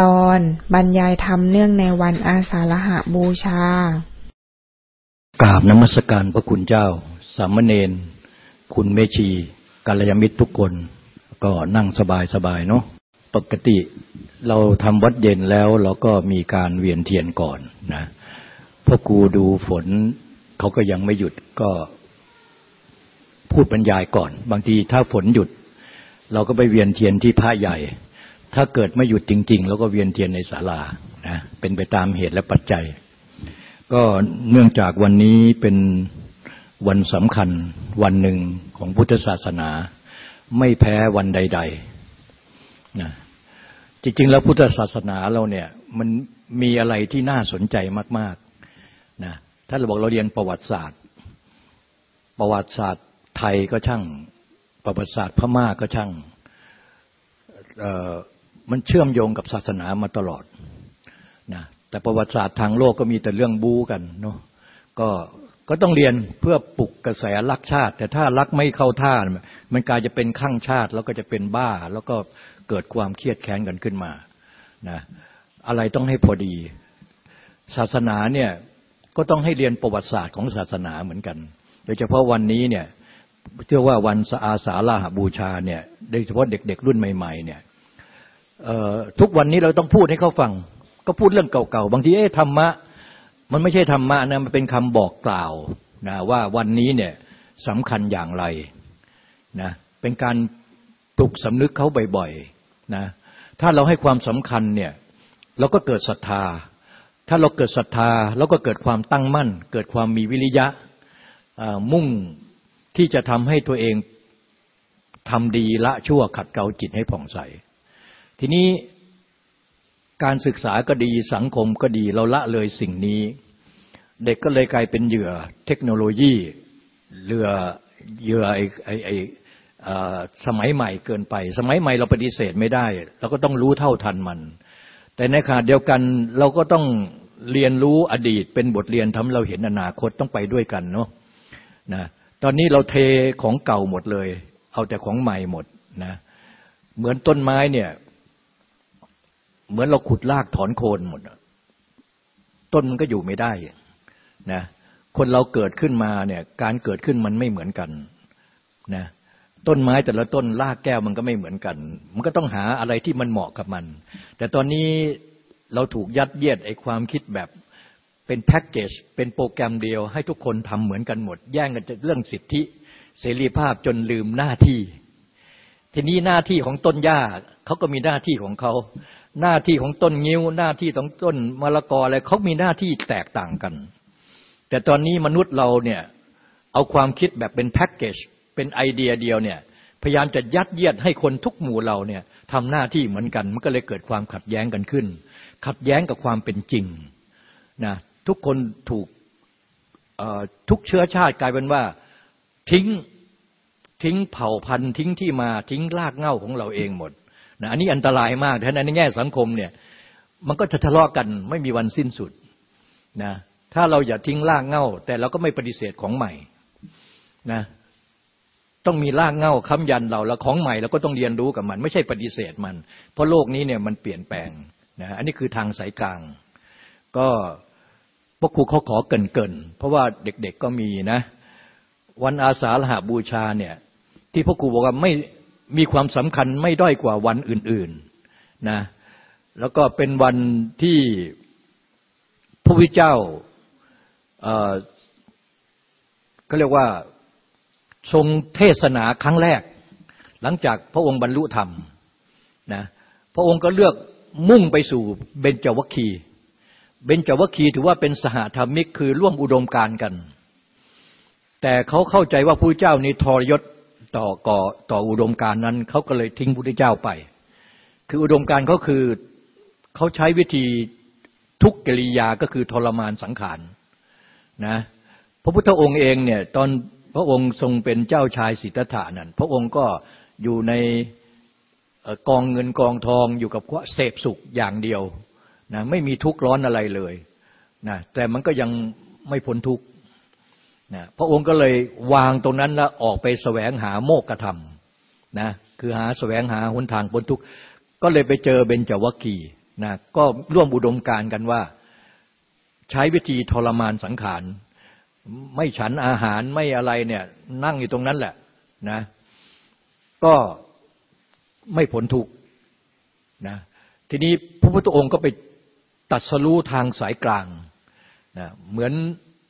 ตอนบรรยายธรรมเนื่องในวันอาสาฬหาบูชากราบนมัสการพระคุณเจ้า สามเณรคุณเมชีกัลยาณมิตรทุกคน ก็นั่งสบายสบายเนาะปกติเราทำวัดเย็นแล้วเราก็มีการเวียนเทียนก่อนนะพ่อครูดูฝนเขาก็ยังไม่หยุดก็พูดบรรยายก่อน บางทีถ้าฝนหยุด เราก็ไปเวียนเทียนที่พระใหญ่ ถ้าเกิดไม่หยุดจริงๆเราก็เวียนเทียนในศาลานะเป็นไปตามเหตุและปัจจัย ก็เนื่องจากวันนี้เป็นวันสำคัญวันหนึ่งของพุทธศาสนา ไม่แพ้วันใดๆนะจริง ๆ แล้วพุทธศาสนาเราเนี่ยมันมีอะไรที่น่าสนใจมากๆนะถ้าเราบอกเราเรียนประวัติศาสตร์ ประวัติศาสตร์ไทยก็ช่าง ประวัติศาสตร์พม่าก็ช่าง มันเชื่อมโยงกับศาสนามาตลอดนะแต่ประวัติศาสตร์ทางโลกก็มีแต่เรื่องบู๊กันเนาะก็ก็ต้องเรียนเพื่อปลุกกระแสรักชาติ แต่ถ้ารักไม่เข้าท่ามันกลายจะเป็นข้างชาติ แล้วก็จะเป็นบ้า แล้วก็เกิดความเครียดแค้นกันขึ้นมานะอะไรต้องให้พอดี ศาสนาเนี่ยก็ต้องให้เรียนประวัติศาสตร์ของศาสนาเหมือนกัน โดยเฉพาะวันนี้เนี่ยเชื่อว่าวันสอาสาฬหบูชาเนี่ยโดยเฉพาะเด็ก ๆ รุ่นใหม่ๆเนี่ย ทุกวันนี้เราต้องพูดให้เขาฟัง ก็พูดเรื่องเก่าๆ บางทีเอ๊ะธรรมะ มันไม่ใช่ธรรมะนะมันเป็นคำบอกกล่าวนะว่าวันนี้เนี่ยสำคัญอย่างไรนะเป็นการปลุกสำนึกเขาบ่อยๆนะถ้าเราให้ความสำคัญเนี่ยเราก็เกิดศรัทธา ถ้าเราเกิดศรัทธาเราก็เกิดความตั้งมั่น เกิดความมีวิริยะมุ่งที่จะทำให้ตัวเองทำดีละชั่วขัดเกลาจิตให้ผ่องใส ทีนี้การศึกษาก็ดีสังคมก็ดีเราละเลยสิ่งนี้ เด็กก็เลยกลายเป็นเหยื่อเทคโนโลยีเรือเหยื่อไอไอไอสมัยใหม่เกินไป สมัยใหม่เราปฏิเสธไม่ได้ เราก็ต้องรู้เท่าทันมัน แต่ในขณะเดียวกันเราก็ต้องเรียนรู้อดีตเป็นบทเรียนทำเราเห็นอนาคตต้องไปด้วยกันเนาะนะตอนนี้เราเทของเก่าหมดเลย เอาแต่ของใหม่หมดนะเหมือนต้นไม้เนี่ย เหมือนเราขุดรากถอนโคนหมดต้นมันก็อยู่ไม่ได้นะคนเราเกิดขึ้นมาเนี่ยการเกิดขึ้นมันไม่เหมือนกันนะต้นไม้แต่ละต้นรากแก้วมันก็ไม่เหมือนกัน มันก็ต้องหาอะไรที่มันเหมาะกับมัน แต่ตอนนี้เราถูกยัดเยียดไอ้ความคิดแบบเป็นแพ็กเกจเป็นโปรแกรมเดียว ให้ทุกคนทำเหมือนกันหมด แย่งกันเรื่องสิทธิ เสรีภาพจนลืมหน้าที่ ทีนี้หน้าที่ของต้นหญ้าเขาก็มีหน้าที่ของเขา หน้าที่ของต้นงิ้ว หน้าที่ของต้นมะละกออะไรเขามีหน้าที่แตกต่างกัน แต่ตอนนี้มนุษย์เราเนี่ยเอาความคิดแบบเป็นแพ็กเกจเป็นไอเดียเดียวเนี่ยพยายามจะยัดเยียดให้คนทุกหมู่เราเนี่ยทำหน้าที่เหมือนกัน มันก็เลยเกิดความขัดแย้งกันขึ้น ขัดแย้งกับความเป็นจริงนะทุกคนถูกทุกเชื้อชาติกลายเป็นว่าทิ้ง ทิ้งเผ่าพันธุ์ทิ้งที่มาทิ้งรากเหง้าของเราเองหมดนะอันนี้อันตรายมากถ้าในแง่สังคมเนี่ยมันก็จะทะเลาะกันไม่มีวันสิ้นสุดนะถ้าเราอย่าทิ้งรากเหง้าแต่เราก็ไม่ปฏิเสธของใหม่นะต้องมีรากเหง้าค้ำยันเราแล้วของใหม่เราก็ต้องเรียนรู้กับมัน ไม่ใช่ปฏิเสธมัน เพราะโลกนี้เนี่ยมันเปลี่ยนแปลงนะอันนี้คือทางสายกลาง ก็พราะครูเขาขอเกินเกินเพราะว่าเด็กๆก็มีนะ วันอาสาฬหาบูชาเนี่ย ที่พ่อครูบอกว่าไม่มีความสำคัญไม่ด้อยกว่าวันอื่นๆนะแล้วก็เป็นวันที่พระวิเจ้าก็เรียกว่าทรงเทศนาครั้งแรก หลังจากพระองค์บรรลุธรรมนะพระองค์ก็เลือกมุ่งไปสู่เบญจวัคคีเบญจวัคคีถือว่าเป็นสหธรรมิกคือร่วมอุดมการกัน แต่เขาเข้าใจว่าพระเจ้านี้ทรยศ ต่อก่อต่ออุดมการนั้นเขาก็เลยทิ้งพระเจ้าไป คืออุดมการเขาคือเขาใช้วิธีทุกกิริยาก็คือทรมานสังขารนะพระพุทธองค์เองเนี่ยตอนพระองค์ทรงเป็นเจ้าชายสิทธัตถานั้นพระองค์ก็อยู่ในกองเงินกองทองอยู่กับเสพสุขอย่างเดียวนะไม่มีทุกข์ร้อนอะไรเลยนะแต่มันก็ยังไม่พ้นทุกข์ นะพระองค์ก็เลยวางตรงนั้นแล้วออกไปแสวงหาโมกขธรรมนะคือหาแสวงหาหนทางพ้นทุกข์ก็เลยไปเจอเบญจวัคคีนะก็ร่วมอุดมการกันว่า ใช้วิธีทรมานสังขาร ไม่ฉันอาหารไม่อะไรเนี่ยนั่งอยู่ตรงนั้นแหละนะก็ไม่ผลทุกนะทีนี้พระพุทธองค์ก็ไปตัดสรู้ทางสายกลางนะเหมือน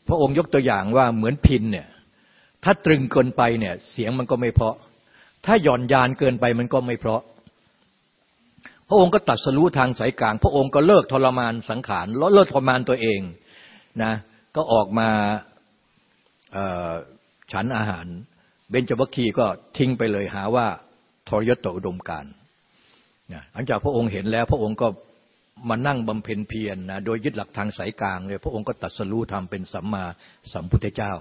พระองค์ยกตัวอย่างว่าเหมือนพินเนี่ยถ้าตรึงเกินไปเนี่ยเสียงมันก็ไม่เพาะ ถ้าหย่อนยานเกินไปมันก็ไม่เพาะ พระองค์ก็ตัดสรู้ทางสายกลาง พระองค์ก็เลิกทรมานสังขารลดเลิกทรมานตัวเองนะก็ออกมาฉันอาหาร เบญจวัคคีก็ทิ้งไปเลยหาว่าทรยศต่ออุดมการหลังจากพระองค์เห็นแล้ว พระองค์ก็ มานั่งบำเพ็ญเพียรนะโดยยึดหลักทางสายกลางเลยพระองค์ก็ตัดสรู้ทำเป็นสัมมาสัมพุทธเจ้า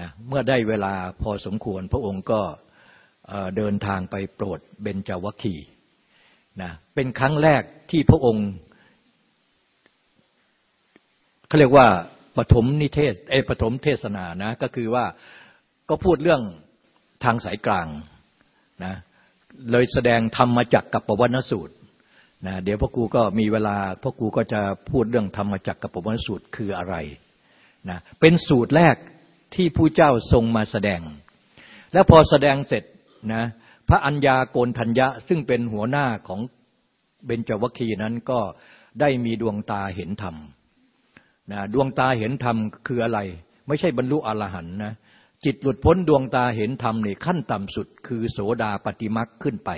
นะเมื่อได้เวลาพอสมควรพระองค์ก็เดินทางไปโปรดเบญจวัคคีนะเป็นครั้งแรกที่พระองค์เขาเรียกว่าปฐมนิเทศเอปฐมเทศนานะก็คือว่าก็พูดเรื่องทางสายกลางนะเลยแสดงธรรมมาจักกับปวัณสูตร นะเดี๋ยวพ่อครูก็มีเวลาพ่อครูก็จะพูดเรื่องธรรมจักรกับปวัสูตรคืออะไรนะเป็นสูตรแรกที่ผู้เจ้าทรงมาแสดง แล้วพอแสดงเสร็จนะพระอัญญาโกนทัญญะซึ่งเป็นหัวหน้าของเบญจวัคคีนั้นก็ได้มีดวงตาเห็นธรรมนะดวงตาเห็นธรรมคืออะไร ไม่ใช่บรรลุอรหันต์นะจิตหลุดพ้นดวงตาเห็นธรรมในขั้นต่ำสุด คือโสดาปฏิมักขึ้นไป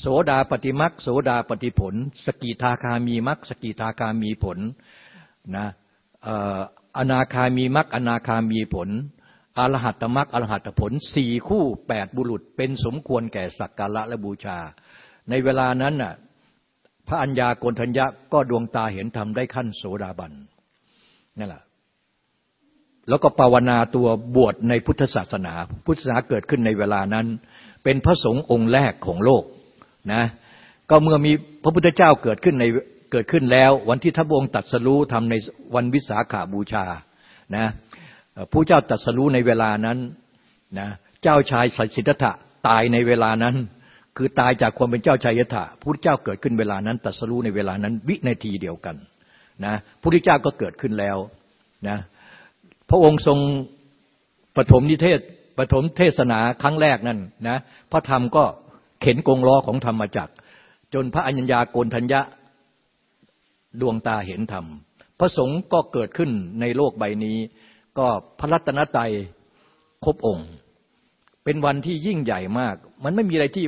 โสดาปฏิมักโสดาปฏิผล สกิทาคามีมักสกิทาคามีผลนะอนาคามีมักอนาคามีผลอรหัตมักอรหัตผลสี่คู่แปดบุรุษ เป็นสมควรแก่สักการะและบูชา ในเวลานั้นน่ะพระัญญาโกนทัญญะก็ดวงตาเห็นธรรมได้ขั้นโสดาบันนั่นแหละแล้วก็ภาวนาตัวบวชในพุทธศาสนา พุทธศาสนาเกิดขึ้นในเวลานั้น เป็นพระสงฆ์องค์แรกของโลก นะก็เมื่อมีพระพุทธเจ้าเกิดขึ้นในเกิดขึ้นแล้ว วันที่ทัพองค์ตัดสรู้ทำในวันวิสาขาบูชานะผู้เจ้าตัดสรู้ในเวลานั้นนะเจ้าชายสัสิทธะตายในเวลานั้น คือตายจากความเป็นเจ้าชายยถะพระเจ้าเกิดขึ้นเวลานั้น ตัดสรู้ในเวลานั้นวินาทีเดียวกันนะพระพุทธเจ้าก็เกิดขึ้นแล้วนะพระองค์ทรงปฐมนิเทศปฐมเทศนาครั้งแรกนั่นนะพระธรรมก็ เข็นกงล้อของธรรมจักร จนพระอัญญาโกนทัญญะดวงตาเห็นธรรม พระสงฆ์ก็เกิดขึ้นในโลกใบนี้ ก็พระรัตนตรัยครบองค์ เป็นวันที่ยิ่งใหญ่มาก มันไม่มีอะไรที่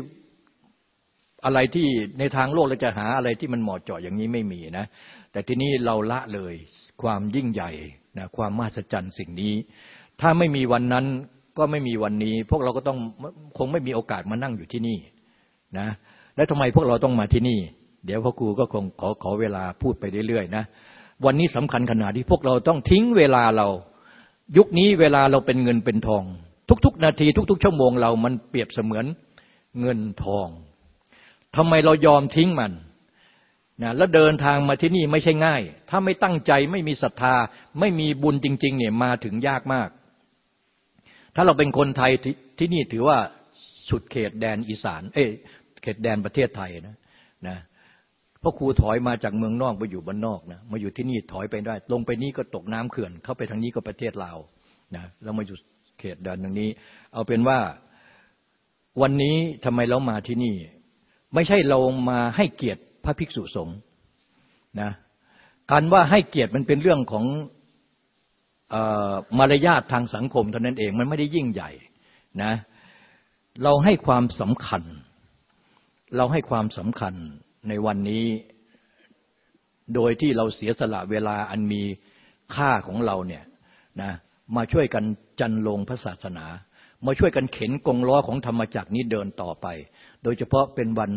อะไรที่ในทางโลกเราจะหาอะไรที่มันเหมาะเจาะอย่างนี้ไม่มีนะ แต่ที่นี้เราละเลยความยิ่งใหญ่นะความมหัศจรรย์สิ่งนี้ ถ้าไม่มีวันนั้นก็ไม่มีวันนี้ พวกเราก็ต้องคงไม่มีโอกาสมานั่งอยู่ที่นี่ นะ และทำไมพวกเราต้องมาที่นี่ เดี๋ยวพ่อครูก็คงขอขอเวลาพูดไปเรื่อยๆนะ วันนี้สำคัญขนาดที่พวกเราต้องทิ้งเวลาเรา ยุคนี้เวลาเราเป็นเงินเป็นทอง ทุก ๆ นาที ทุก ๆ ชั่วโมงเรามันเปรียบเสมือนเงินทองทำไมเรายอมทิ้งมันนะแล้วเดินทางมาที่นี่ไม่ใช่ง่าย ถ้าไม่ตั้งใจไม่มีศรัทธา ไม่มีบุญจริง ๆ เนี่ยมาถึงยากมาก ถ้าเราเป็นคนไทยทที่นี่ถือว่าสุดเขตแดนอีสาน เอ้ เขตแดนประเทศไทยนะนะพราะครูถอยมาจากเมืองนอกไปอยู่บ้านนอกนะมาอยู่ที่นี่ถอยไปได้ ลงไปนี้ก็ตกน้ำเขื่อน เข้าไปทางนี้ก็ประเทศลาวนะแล้วมาอยู่เขตแดนตรงนี้ เอาเป็นว่าวันนี้ทำไมเรามาที่นี่ ไม่ใช่เรามาให้เกียรติพระภิกษุสงฆ์นะการว่าให้เกียรติมันเป็นเรื่องของมารยาททางสังคมเท่านั้นเองมันไม่ได้ยิ่งใหญ่นะเราให้ความสำคัญ เราให้ความสำคัญในวันนี้ โดยที่เราเสียสละเวลาอันมีค่าของเราเนี่ยนะมาช่วยกันจันลงพระศาสนา มาช่วยกันเข็นกงล้อของธรรมจักรนี้เดินต่อไป โดยเฉพาะเป็นวัน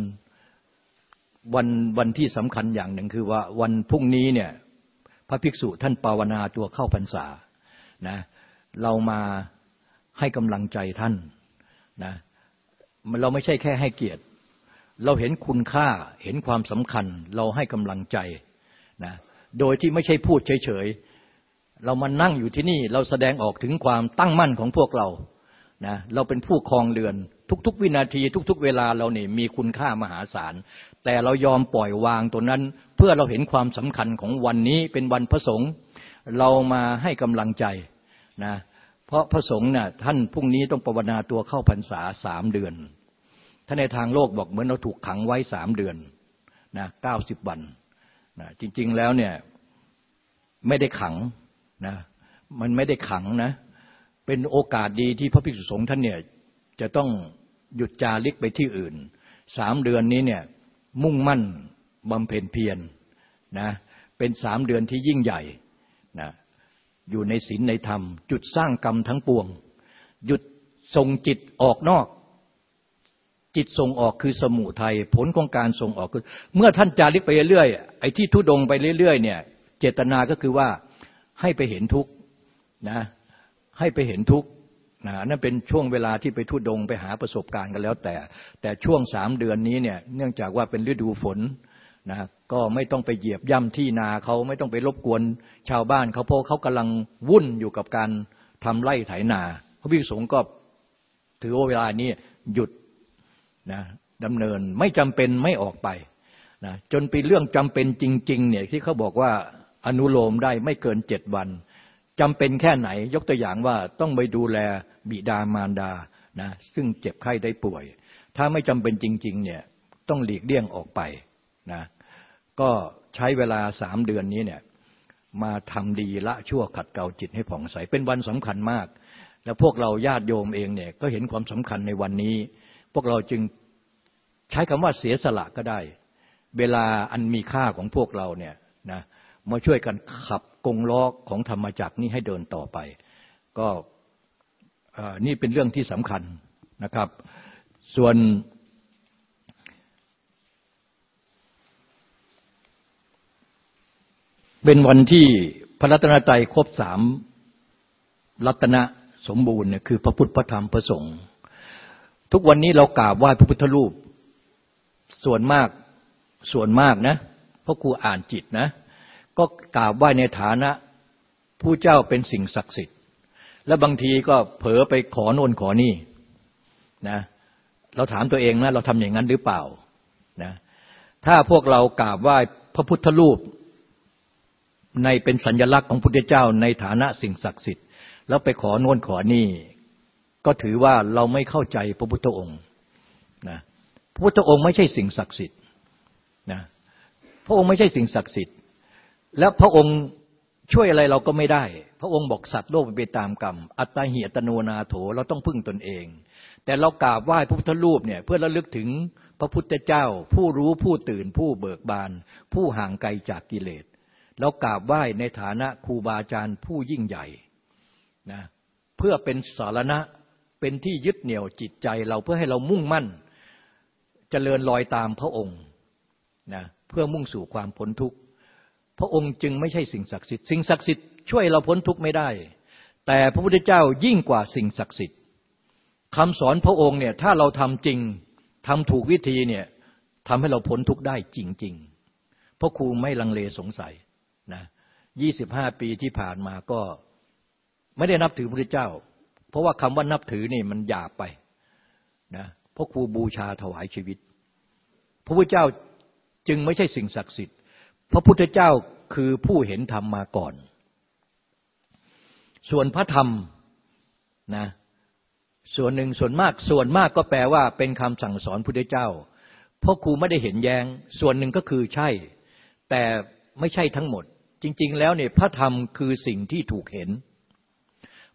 วันวันที่สำคัญอย่างหนึ่งคือว่าวันพรุ่งนี้เนี่ยพระภิกษุท่านภาวนาตัวเข้าพรรษานะเรามาให้กำลังใจท่านนะเราไม่ใช่แค่ให้เกียรติ เราเห็นคุณค่าเห็นความสำคัญ เราให้กำลังใจนะโดยที่ไม่ใช่พูดเฉยๆ เรามานั่งอยู่ที่นี่เราแสดงออกถึงความตั้งมั่นของพวกเรานะเราเป็นผู้ครองเรือน ทุกๆ วินาที ทุก ๆ เวลาเราเนี่ยมีคุณค่ามหาศาล แต่เรายอมปล่อยวางตัวนั้น เพื่อเราเห็นความสำคัญของวันนี้เป็นวันพระสงฆ์เรามาให้กำลังใจนะเพราะพระสงฆ์น่ะท่านพรุ่งนี้ต้องปวนาตัวเข้าพรรษาสามเดือน ถ้าในทางโลกบอกเหมือนเราถูกขังไว้สามเดือนนะเก้าสิบวันนะจริง ๆแล้วเนี่ยไม่ได้ขังนะมันไม่ได้ขังนะเป็นโอกาสดีที่พระภิกษุสงฆ์ท่านเนี่ยจะต้องหยุดจาริกไปที่อื่นสามเดือนนี้เนี่ยมุ่งมั่นบำเพ็ญเพียรนะเป็นสามเดือนที่ยิ่งใหญ่นะอยู่ในศีลในธรรม จุดสร้างกรรมทั้งปวง หยุดส่งจิตออกนอก จิตส่งออกคือสมุทัยผลของการส่งออกคือ เมื่อท่านจาริกไปเรื่อยๆไอ้ที่ทุดงไปเรื่อยๆเนี่ย เจตนาก็คือว่าให้ไปเห็นทุกนะให้ไปเห็นทุกนะนั่นเป็นช่วงเวลาที่ไปทุดงไปหาประสบการณ์กันแล้วแต่ แต่ช่วงสามเดือนนี้เนี่ยเนื่องจากว่าเป็นฤดูฝนนะก็ไม่ต้องไปเหยียบย่ำที่นาเขาไม่ต้องไปรบกวนชาวบ้านเขาเพราะเขากำลังวุ่นอยู่กับการทำไร่ไถนา พระภิกษุสงฆ์ก็ถือว่าเวลานี้หยุด นะดำเนินไม่จำเป็นไม่ออกไปนะจนเป็นเรื่องจำเป็นจริงๆเนี่ยที่เขาบอกว่าอนุโลมได้ไม่เกินเจ็ดวันจำเป็นแค่ไหน ยกตัวอย่างว่าต้องไปดูแลบิดามารดานะซึ่งเจ็บไข้ได้ป่วย ถ้าไม่จำเป็นจริงๆเนี่ยต้องหลีกเลี่ยงออกไปนะก็ใช้เวลาสามเดือนนี้เนี่ยมาทำดีละชั่วขัดเกลาจิตให้ผ่องใส เป็นวันสำคัญมาก แล้วพวกเราญาติโยมเองเนี่ยก็เห็นความสำคัญในวันนี้ วกเราจึงใช้คำว่าเสียสละก็ได้ เวลาอันมีค่าของพวกเราเนี่ยนะมาช่วยกันขับกงล้อของธรรมจักรนี้ให้เดินต่อไป ก็นี่เป็นเรื่องที่สำคัญนะครับ ส่วนเป็นวันที่พระรัตนตรัยครบสามรัตนะสมบูรณ์เนี่ยคือพระพุทธพระธรรมพระสงฆ์ ทุกวันนี้เรากราบไหว้พระพุทธรูป ส่วนมากส่วนมากนะเพราะครูอ่านจิตนะ ก็กราบไหว้ในฐานะผู้เจ้าเป็นสิ่งศักดิ์สิทธิ์ และบางทีก็เผลอไปขอโน่นขอนี่นะเราถามตัวเองนะเราทำอย่างนั้นหรือเปล่านะถ้าพวกเรากราบไหว้พระพุทธรูป ในเป็นสัญลักษณ์ของพุทธเจ้าในฐานะสิ่งศักดิ์สิทธิ์ แล้วไปขอโน่นขอนี่ ก็ถือว่าเราไม่เข้าใจพระพุทธองค์นะพระพุทธองค์ไม่ใช่สิ่งศักดิ์สิทธิ์นะพระองค์ไม่ใช่สิ่งศักดิ์สิทธิ์ แล้วพระองค์ช่วยอะไรเราก็ไม่ได้ พระองค์บอกสัตว์โลกไปตามกรรม อัตตาหิอัตโนนาโถ เราต้องพึ่งตนเอง แต่เรากราบไหว้พระพุทธรูปเนี่ยเพื่อระลึกถึงพระพุทธเจ้า ผู้รู้ผู้ตื่นผู้เบิกบาน ผู้ห่างไกลจากกิเลสเรากราบไหว้ในฐานะครูบาอาจารย์ผู้ยิ่งใหญ่นะเพื่อเป็นสารณะ เป็นที่ยึดเหนี่ยวจิตใจเราเพื่อให้เรามุ่งมั่นจเจริญรอยตามพระองค์นะเพื่อมุ่งสู่ความพ้นทุกข์พระองค์จึงไม่ใช่สิ่งศักดิ์สิทธิ์สิ่งศักดิ์สิทธิ์ช่วยเราพ้นทุกข์ไม่ได้ แต่พระพุทธเจ้ายิ่งกว่าสิ่งศักดิ์สิทธิ์คำสอนพระองค์เนี่ยถ้าเราทำจริงทำถูกวิธีเนี่ยทำให้เราพ้นทุกข์ได้จริง ๆ เพราะครูไม่ลังเลสงสัยนะยี่สิบห้าปีที่ผ่านมาก็ไม่ได้นับถือพระพุทธเจ้า เพราะว่าคำว่านับถือนี่มันหยาบไปนะเพราะครูบูชาถวายชีวิต พระพุทธเจ้าจึงไม่ใช่สิ่งศักดิ์สิทธิ์ พระพุทธเจ้าคือผู้เห็นธรรมมาก่อน ส่วนพระธรรมนะส่วนหนึ่งส่วนมากส่วนมากก็แปลว่าเป็นคำสั่งสอนพุทธเจ้า เพราะครูไม่ได้เห็นแยง้ง ส่วนหนึ่งก็คือใช่ แต่ไม่ใช่ทั้งหมด จริง ๆ แล้วเนี่ยพระธรรมคือสิ่งที่ถูกเห็น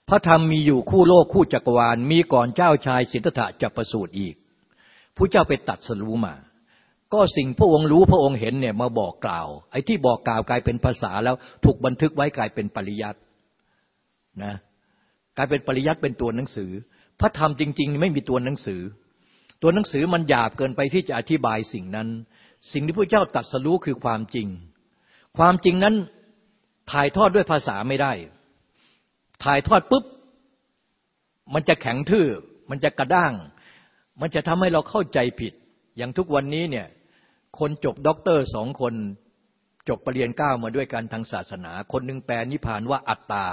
พระธรรมมีอยู่คู่โลกคู่จักรวาล มีก่อนเจ้าชายสิทธัตถะจะประสูติอีกผู้เจ้าไปตัดสรู้มา ก็สิ่งพระองค์รู้พระองค์เห็นเนี่ยมาบอกกล่าว ไอ้ที่บอกกล่าวกลายเป็นภาษาแล้วถูกบันทึกไว้กลายเป็นปริยัตินะกลายเป็นปริยัติเป็นตัวหนังสือ พระธรรมจริง ๆ ไม่มีตัวหนังสือ ตัวหนังสือมันหยาบเกินไปที่จะอธิบายสิ่งนั้น สิ่งที่พระเจ้าตรัสรู้คือความจริง ความจริงนั้นถ่ายทอดด้วยภาษาไม่ได้ ถ่ายทอดปุ๊บ มันจะแข็งทื่อ มันจะกระด้าง มันจะทำให้เราเข้าใจผิด อย่างทุกวันนี้เนี่ย คนจบด็อกเตอร์สองคนจบเปรียญเก้ามาด้วยกันทางศาสนา คนหนึ่งแปลนิพพานว่าอัตตา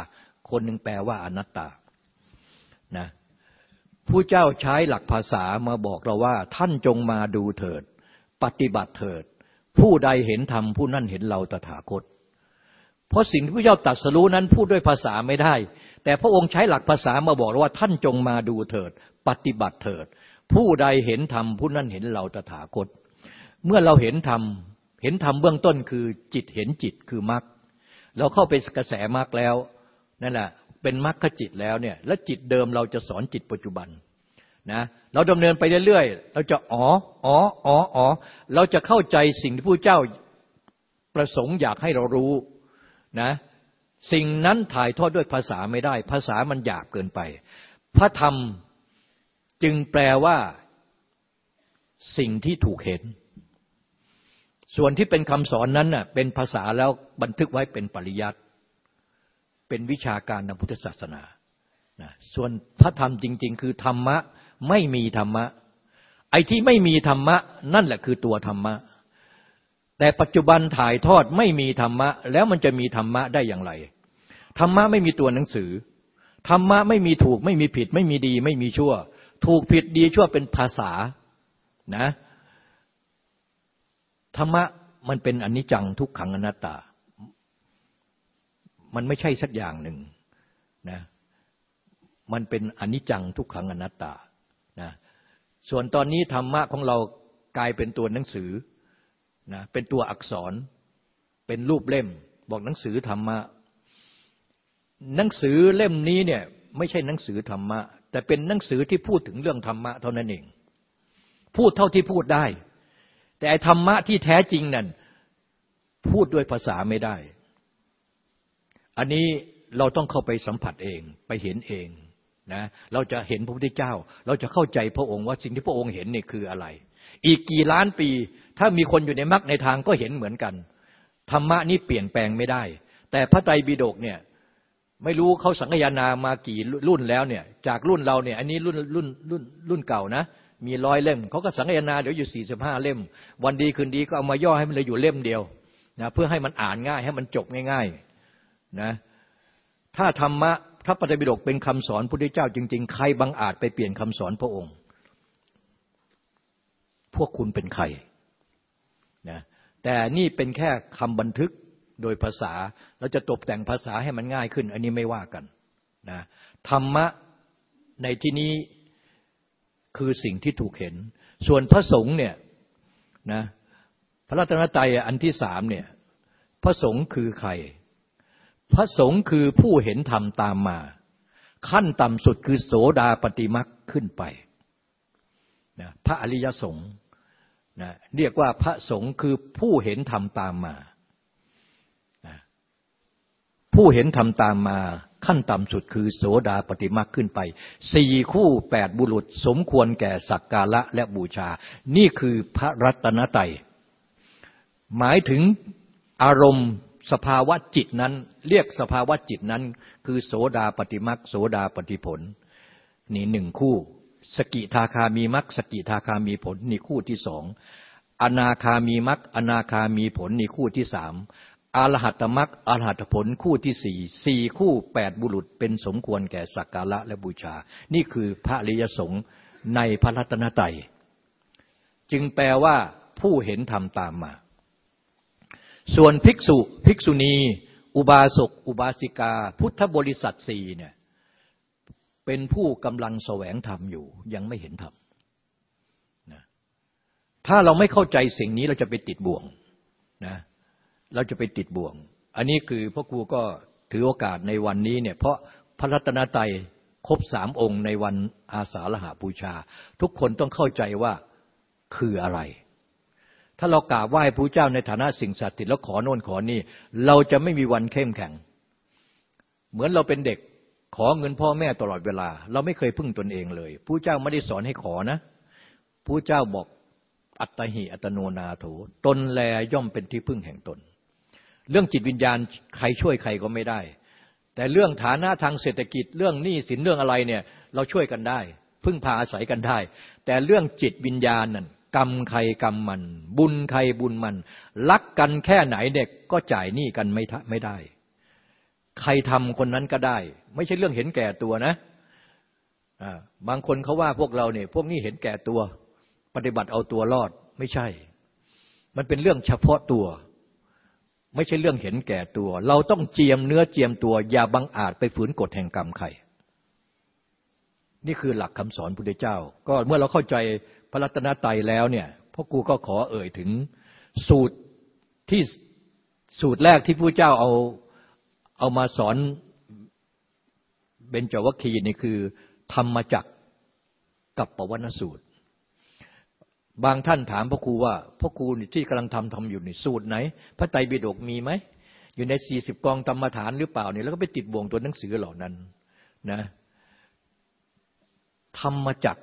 คนหนึ่งแปลว่าอนัตตา นะผู้เจ้าใช้หลักภาษามาบอกเราว่า ท่านจงมาดูเถิด ปฏิบัติเถิด ผู้ใดเห็นธรรมผู้นั้นเห็นเราตถาคต เพราะสิ่งที่พระเจ้าตรัสรู้นั้นพูดด้วยภาษาไม่ได้ แต่พระองค์ใช้หลักภาษามาบอกว่าท่านจงมาดูเถิด ปฏิบัติเถิด ผู้ใดเห็นธรรมผู้นั้นเห็นเราตถาคต เมื่อเราเห็นธรรมเห็นธรรมเบื้องต้นคือจิตเห็นจิตคือมรรคเราเข้าไปกระแสมรรคแล้วนั่นแหละเป็นมรรคจิตแล้วเนี่ยแล้วจิตเดิมเราจะสอนจิตปัจจุบันนะเราดำเนินไปเรื่อยๆ เราจะอ๋ออ๋ออ๋ออ๋อเราจะเข้าใจสิ่งที่ผู้เจ้าประสงค์อยากให้เรารู้ นะสิ่งนั้นถ่ายทอดด้วยภาษาไม่ได้ ภาษามันหยาบเกินไป พระธรรมจึงแปลว่าสิ่งที่ถูกเห็น ส่วนที่เป็นคำสอนนั้นน่ะเป็นภาษาแล้วบันทึกไว้เป็นปริยัติ เป็นวิชาการในพุทธศาสนานะส่วนพระธรรมจริง ๆ คือธรรมะ ไม่มีธรรมะ ไอ้ที่ไม่มีธรรมะ นั่นแหละคือตัวธรรมะ แต่ปัจจุบันถ่ายทอดไม่มีธรรมะ แล้วมันจะมีธรรมะได้อย่างไร ธรรมะไม่มีตัวหนังสือ ธรรมะไม่มีถูกไม่มีผิด ไม่มีดี ไม่มีชั่ว ถูกผิดดีชั่วเป็นภาษานะธรรมะมันเป็นอนิจจังทุกขังอนัตตา มันไม่ใช่สักอย่างหนึ่งนะมันเป็นอนิจจังทุกขังอนัตตานะส่วนตอนนี้ธรรมะของเรากลายเป็นตัวหนังสือ นะเป็นตัวอักษรเป็นรูปเล่ม บอกหนังสือธรรมะ หนังสือเล่มนี้เนี่ยไม่ใช่หนังสือธรรมะ แต่เป็นหนังสือที่พูดถึงเรื่องธรรมะเท่านั้นเอง พูดเท่าที่พูดได้ แต่ธรรมะที่แท้จริงนั่นพูดด้วยภาษาไม่ได้ อันนี้เราต้องเข้าไปสัมผัสเองไปเห็นเองนะเราจะเห็นพระพุทธเจ้า เราจะเข้าใจพระองค์ว่าสิ่งที่พระองค์เห็นนี่คืออะไร อีกกี่ล้านปี ถ้ามีคนอยู่ในมรรคในทางก็เห็นเหมือนกัน ธรรมะนี่เปลี่ยนแปลงไม่ได้ แต่พระไตรปิฎกเนี่ยไม่รู้เขาสังคยานามากี่รุ่นแล้วเนี่ยจากรุ่นเราเนี่ยอันนี้รุ่นรุ่นรุ่นรุ่นเก่านะมีร้อยเล่มเขาก็สังคยานาเดี๋ยวอยู่สี่สิบห้าเล่ม วันดีคืนดีก็เอามาย่อให้มันเลยอยู่เล่มเดียวนะเพื่อให้มันอ่านง่ายให้มันจบง่ายๆนะถ้าธรรมะพระปฏิบิดกเป็นคำสอนพุทธเจ้าจริง ๆ ใครบังอาจไปเปลี่ยนคำสอนพระองค์ พวกคุณเป็นใครนะแต่นี่เป็นแค่คำบันทึกโดยภาษาเราจะตกแต่งภาษาให้มันง่ายขึ้น อันนี้ไม่ว่ากันนะธรรมะในที่นี้คือสิ่งที่ถูกเห็น ส่วนพระสงฆ์เนี่ยนะพระรัตนตรัยอันที่สามเนี่ยพระสงฆ์คือใคร พระสงฆ์คือผู้เห็นธรรมตามมา ขั้นต่ำสุดคือโสดาปฏิมักขึ้นไปนะพระอริยสงฆ์ นะเรียกว่าพระสงฆ์คือผู้เห็นธรรมตามมานะผู้เห็นธรรมตามมาขั้นต่ำสุดคือโสดาปฏิมักขึ้นไปสี่คู่แปดบุรุษ สมควรแก่สักการะและบูชา นี่คือพระรัตนตรัยหมายถึงอารมณ์สภาวะจิตนั้น เรียกสภาวะจิตนั้น คือโสดาปฏิมักโสดาปฏิผล นี่หนึ่งคู่ สกิทาคามีมักสกิทาคามีผลนี่คู่ที่สองอนาคามีมักอนาคามีผลนี่คู่ที่สามอรหัตมักอรหัตผลคู่ที่สี่สี่คู่แปดบุรุษเป็นสมควรแก่สักการะและบูชา นี่คือพระริยสงฆ์ในพระรัตนตรัยจึงแปลว่าผู้เห็นธรรมตามมา ส่วนภิกษุ ภิกษุณี อุบาสก อุบาสิกา พุทธบริษัทสี่เนี่ย เป็นผู้กำลังแสวงธรรมอยู่ ยังไม่เห็นธรรมนะถ้าเราไม่เข้าใจสิ่งนี้เราจะไปติดบ่วงนะเราจะไปติดบ่วง อันนี้คือพ่อครูก็ถือโอกาสในวันนี้เนี่ยเพราะพระรัตนตรัยครบสามองค์ในวันอาสาฬหาบูชา ทุกคนต้องเข้าใจว่าคืออะไร ถ้าเรากราบไหว้พระเจ้าในฐานะสิ่งศักดิ์สิทธิ์แล้วขอโน่นขอนี่ เราจะไม่มีวันเข้มแข็ง เหมือนเราเป็นเด็ก ขอเงินพ่อแม่ตลอดเวลา เราไม่เคยพึ่งตนเองเลยพระเจ้าไม่ได้สอนให้ขอนะพระเจ้าบอกอัตหิอัตโนนาโถตนแลย่อมเป็นที่พึ่งแห่งตน เรื่องจิตวิญญาณใครช่วยใครก็ไม่ได้ แต่เรื่องฐานะทางเศรษฐกิจเรื่องหนี้สินเรื่องอะไรเนี่ยเราช่วยกันได้ พึ่งพาอาศัยกันได้ แต่เรื่องจิตวิญญาณนั่นกรรมใครกรรมมัน บุญใครบุญมันรักกันแค่ไหนเด็กก็จ่ายหนี้กันไม่ไม่ได้ ใครทำคนนั้นก็ได้ ไม่ใช่เรื่องเห็นแก่ตัวนะบางคนเขาว่าพวกเราเนี่ย พวกนี้เห็นแก่ตัว ปฏิบัติเอาตัวรอดไม่ใช่ มันเป็นเรื่องเฉพาะตัว ไม่ใช่เรื่องเห็นแก่ตัว เราต้องเจียมเนื้อเจียมตัว อย่าบังอาจไปฝืนกฎแห่งกรรมใครนี่คือหลักคำสอนพุทธเจ้า ก็เมื่อเราเข้าใจพระรัตนตรัยแล้วเนี่ยพ่อครูก็ขอเอ่ยถึงสูตรที่สูตรแรกที่พระเจ้าเอา เอามาสอนเบญจวัคคีนี่คือธรรมจักกับปวนสูตร บางท่านถามพ่อครูว่าพ่อครูที่กำลังทำทำอยู่นี่สูตรไหน พระไตรปิฎกมีไหมอยู่ในสี่สิบกองธรรมฐานหรือเปล่าเนี่ยแล้วก็ไปติดบ่วงตัวหนังสือเหล่านั้นนะธรรมจัก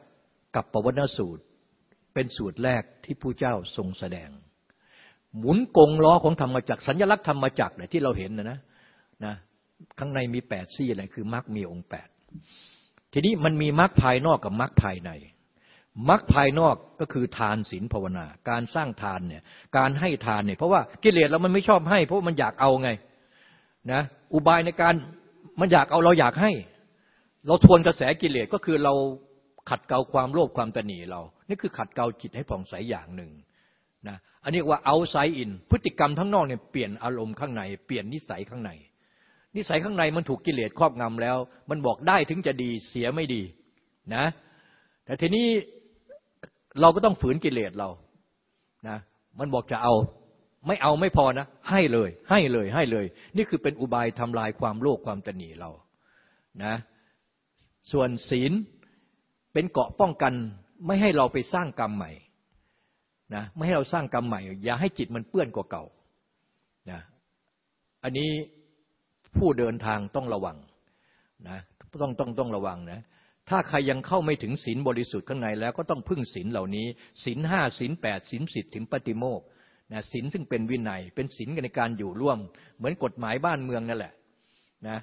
กับปวนสูตร เป็นสูตรแรกที่ผู้เจ้าทรงแสดง หมุนกงล้อของธรรมจักสัญลักษณ์ธรรมจักเนี่ยที่เราเห็นนะนะ นะข้างในมีแปดซี่อะไรคือมรรคมีองค์แปดทีนี้มันมีมรรคภายนอกกับมรรคภายในมรรคภายนอกก็คือทานศีลภาวนา การสร้างทานเนี่ยการให้ทานเนี่ยเพราะว่ากิเลสเรามันไม่ชอบให้ เพราะมันอยากเอาไงนะอุบายในการมันอยากเอาเราอยากให้ เราทวนกระแสกิเลสก็คือเราขัดเกลาความโลภความตนีเรา นี่คือขัดเกลาจิตให้ผ่องใสอย่างหนึ่งนะอันนี้ว่าเอาไซอิน พฤติกรรมทั้งนอกเนี่ยเปลี่ยนอารมณ์ข้างใน เปลี่ยนนิสัยข้างใน นิสัยข้างในมันถูกกิเลสครอบงำแล้ว มันบอกได้ถึงจะดีเสียไม่ดีนะ แต่ทีนี้เราก็ต้องฝืนกิเลสเรานะมันบอกจะเอาไม่เอาไม่พอนะ ให้เลย ให้เลย ให้เลย นี่คือเป็นอุบายทำลายความโลภความตนีเรานะ ส่วนศีลเป็นเกาะป้องกัน ไม่ให้เราไปสร้างกรรมใหม่นะไม่ให้เราสร้างกรรมใหม่ อย่าให้จิตมันเปื้อนกว่าเก่านะอันนี้ ผู้เดินทางต้องระวังนะต้องต้องต้องระวังนะถ้าใครยังเข้าไม่ถึงศีลบริสุทธิ์ข้างในแล้วก็ต้องพึ่งศีลเหล่านี้ศีลห้าศีลแปดศีลสิบถึงปฏิโมกนะศีลซึ่งเป็นวินัย เป็นศีลในการอยู่ร่วม เหมือนกฎหมายบ้านเมืองนั่นแหละนะ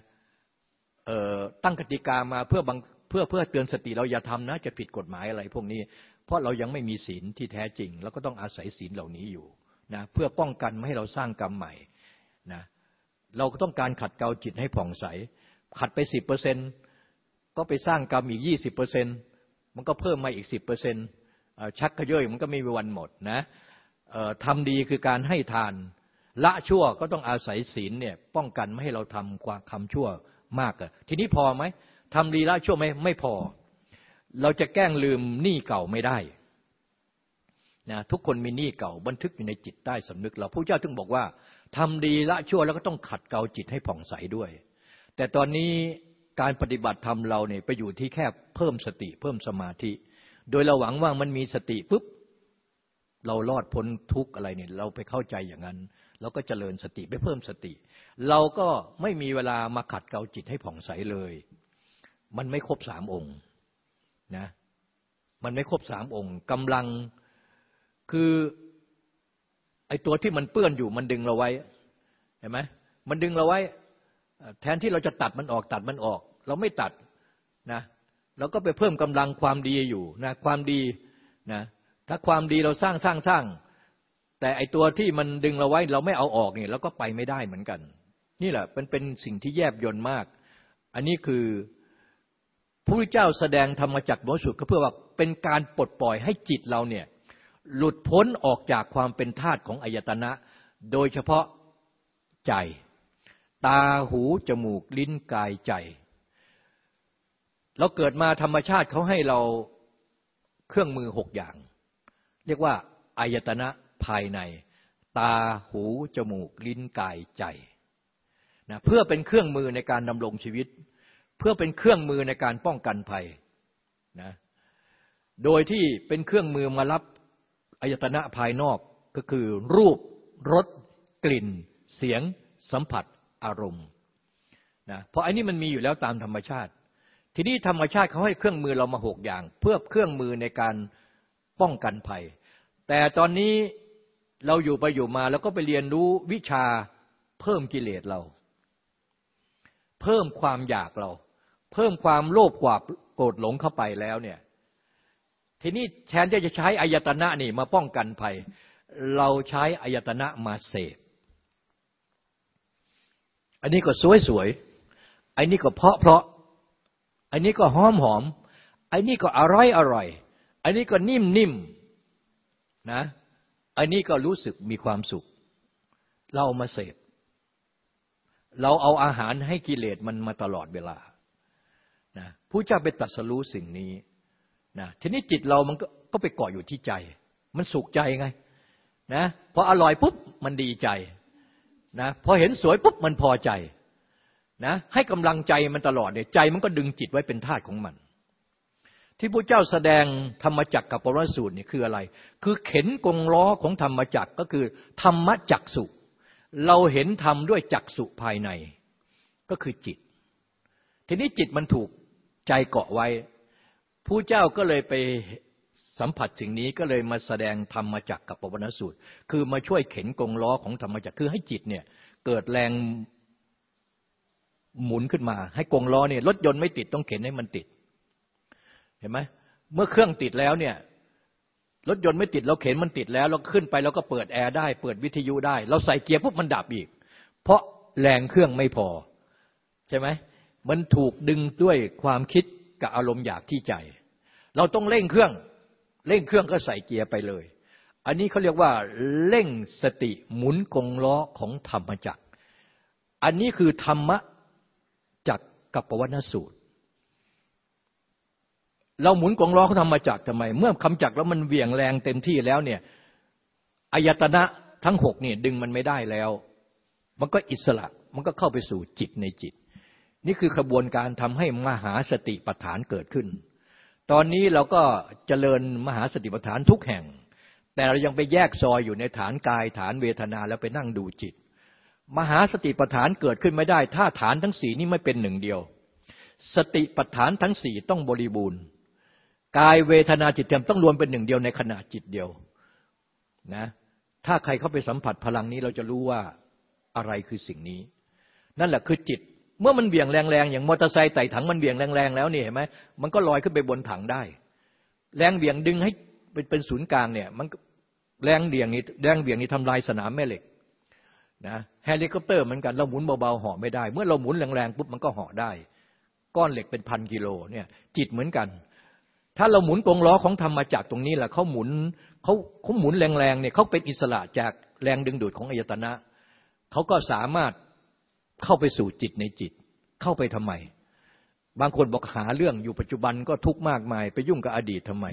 ตั้งกติกามาเพื่อบังเพื่อเพื่อเตือนสติเราอย่าทำนะจะผิดกฎหมายอะไรพวกนี้ เพราะเรายังไม่มีศีลที่แท้จริงเราก็ต้องอาศัยศีลเหล่านี้อยู่นะเพื่อป้องกันไม่ให้เราสร้างกรรมใหม่นะ เราก็ต้องการขัดเกลาจิตให้ผ่องใส ขัดไปสิบเปอร์เซ็นก็ไปสร้างกรรมอีกยี่สิบเปอร์เซ็นมันก็เพิ่มมาอีกสิบเปอร์เซ็นชักขย่อยมันก็ไม่มีวันหมดนะทำดีคือการให้ทาน ละชั่วก็ต้องอาศัยศีลเนี่ยป้องกันไม่ให้เราทำความคำชั่วมากอะทีนี้พอไหมทำดีละชั่วไหมไม่พอ เราจะแกล้งลืมหนี้เก่าไม่ได้นะทุกคนมีหนี้เก่าบันทึกอยู่ในจิตใต้สำนึก เราผู้เจ้าถึงบอกว่า ทำดีละชั่วแล้วก็ต้องขัดเกลาจิตให้ผ่องใสด้วย แต่ตอนนี้การปฏิบัติธรรมเราเนี่ยไปอยู่ที่แค่เพิ่มสติเพิ่มสมาธิ โดยเราหวังว่ามันมีสติปุ๊บเราลอดพ้นทุกอะไรเนี่ยเราไปเข้าใจอย่างนั้นเราก็เจริญสติไปเพิ่มสติ เราก็ไม่มีเวลามาขัดเกลาจิตให้ผ่องใสเลย มันไม่ครบสามองค์นะมันไม่ครบสามองค์กำลังคือ ไอ้ตัวที่มันเปื้อนอยู่มันดึงเราไว้เห็นไหมมันดึงเราไว้ แทนที่เราจะตัดมันออกตัดมันออก เราไม่ตัดนะเราก็ไปเพิ่มกำลังความดีอยู่นะความดีนะถ้าความดีเราสร้างสร้างสร้าง แต่ไอตัวที่มันดึงเราไว้ เราไม่เอาออกเนี่ยเราก็ไปไม่ได้เหมือนกัน นี่แหละเป็นเป็นสิ่งที่แยบยนต์มาก อันนี้คือพระพุทธเจ้าแสดงธรรมจักรบริสุทธิ์ก็เพื่อว่าเป็นการปลดปล่อยให้จิตเราเนี่ย หลุดพ้นออกจากความเป็นธาตุของอายตนะ โดยเฉพาะใจ ตาหูจมูกลิ้นกายใจ เราเกิดมาธรรมชาติเขาให้เราเครื่องมือหกอย่าง เรียกว่าอายตนะภายใน ตาหูจมูกลิ้นกายใจนะเพื่อเป็นเครื่องมือในการดำรงชีวิต เพื่อเป็นเครื่องมือในการป้องกันภัยนะโดยที่เป็นเครื่องมือมารับ อายตนะภายนอกก็คือรูปรสกลิ่น เสียง สัมผัสอารมณ์นะเพราะอันนี้มันมีอยู่แล้วตามธรรมชาติ ทีนี้ธรรมชาติเขาให้เครื่องมือเรามาหกอย่าง เพื่อเครื่องมือในการป้องกันภัย แต่ตอนนี้เราอยู่ไปอยู่มาแล้วก็ไปเรียนรู้วิชาเพิ่มกิเลสเรา เพิ่มความอยากเรา เพิ่มความโลภกว่าโกรธหลงเข้าไปแล้วเนี่ย ทีนี้แทนที่จะใช้อายตนะนี่มาป้องกันภัย เราใช้อายตนะมาเสพ อันนี้ก็สวยสวยอันนี้ก็เพาะเพราะ อันนี้ก็หอมหอม อันนี้ก็อร่อยอร่อย อันนี้ก็นิ่มนิ่มนะ อันนี้ก็รู้สึกมีความสุข เรามาเสพ เราเอาอาหารให้กิเลสมันมาตลอดเวลานะผู้เจ้าไปตัดสรู้สิ่งนี้ นะทีนี้จิตเรามันก็ก็ไปเกาะอยู่ที่ใจ มันสุขใจไงนะพออร่อยปุ๊บมันดีใจนะพอเห็นสวยปุ๊บมันพอใจนะให้กำลังใจมันตลอดเนี่ยใจมันก็ดึงจิตไว้เป็นธาตุของมัน ที่พระเจ้าแสดงธรรมจักรกับปรสูตรนี่คืออะไร คือเข็นกงล้อของธรรมจักรก็คือ ธรรมจักสุเราเห็นธรรมด้วยจักสุภายใน ก็คือจิต ทีนี้จิตมันถูกใจเกาะไว้ ผู้เจ้าก็เลยไปสัมผัสสิ่งนี้ก็เลยมาแสดงธรรมจักกับปวนสูตร คือมาช่วยเข็นกงล้อของธรรมจักคือให้จิตเนี่ยเกิดแรงหมุนขึ้นมา ให้กงล้อเนี่ยรถยนต์ไม่ติดต้องเข็นให้มันติด เห็นไหมเมื่อเครื่องติดแล้วเนี่ยรถยนต์ไม่ติดเราเข็นมันติดแล้ว เราขึ้นไปเราก็เปิดแอร์ได้ เปิดวิทยุได้ เราใส่เกียร์ปุ๊บมันดับอีก เพราะแรงเครื่องไม่พอ ใช่ไหมมันถูกดึงด้วยความคิด กับอารมณ์อยากที่ใจ เราต้องเร่งเครื่องเร่งเครื่องก็ใส่เกียร์ไปเลย อันนี้เขาเรียกว่าเร่งสติหมุนกงล้อของธรรมจักร อันนี้คือธรรมะจักกับปวนสูตร เราหมุนกงล้อเขาทำมาจากทำไม เมื่อคำจักแล้วมันเวี่ยงแรงเต็มที่แล้วเนี่ยอายตนะทั้งหกเนี่ยดึงมันไม่ได้แล้ว มันก็อิสระมันก็เข้าไปสู่จิตในจิต นี่คือขบวนการทำให้มหาสติปัฏฐานเกิดขึ้น ตอนนี้เราก็เจริญมหาสติปัฏฐานทุกแห่ง แต่เรายังไปแยกซอยอยู่ในฐานกายฐานเวทนาแล้วไปนั่งดูจิต มหาสติปัฏฐานเกิดขึ้นไม่ได้ ถ้าฐานทั้งสี่นี้ไม่เป็นหนึ่งเดียว สติปัฏฐานทั้งสี่ต้องบริบูรณ์กายเวทนาจิตธรรมต้องรวมเป็นหนึ่งเดียวในขณะจิตเดียวนะถ้าใครเข้าไปสัมผัสพลังนี้เราจะรู้ว่าอะไรคือสิ่งนี้ นั่นแหละคือจิต เมื่อมันเบี่ยงแรงๆอย่างมอเตอร์ไซค์ไต่ถังมันเบี่ยงแรงๆแล้วนี่เห็นไหมมันก็ลอยขึ้นไปบนถังได้ แรงเบี่ยงดึงให้เป็นศูนย์กลางเนี่ย มันแรงเบี่ยงนี้แรงเบี่ยงนี้ทำลายสนามแม่เหล็กนะเฮลิคอปเตอร์เหมือนกันเราหมุนเบาๆห่อไม่ได้ เมื่อเราหมุนแรงๆปุ๊บมันก็ห่อได้ ก้อนเหล็กเป็นพันกิโลเนี่ยจิตเหมือนกัน ถ้าเราหมุนกงล้อของธรรมจักตรงนี้แหละเขาหมุนเขาเขาหมุนแรงๆเนี่ยเขาเป็นอิสระจากแรงดึงดูดของอายตนะเขาก็สามารถ เข้าไปสู่จิตในจิต เข้าไปทำไม บางคนบอกหาเรื่องอยู่ปัจจุบันก็ทุกข์มากมาย ไปยุ่งกับอดีตทำไม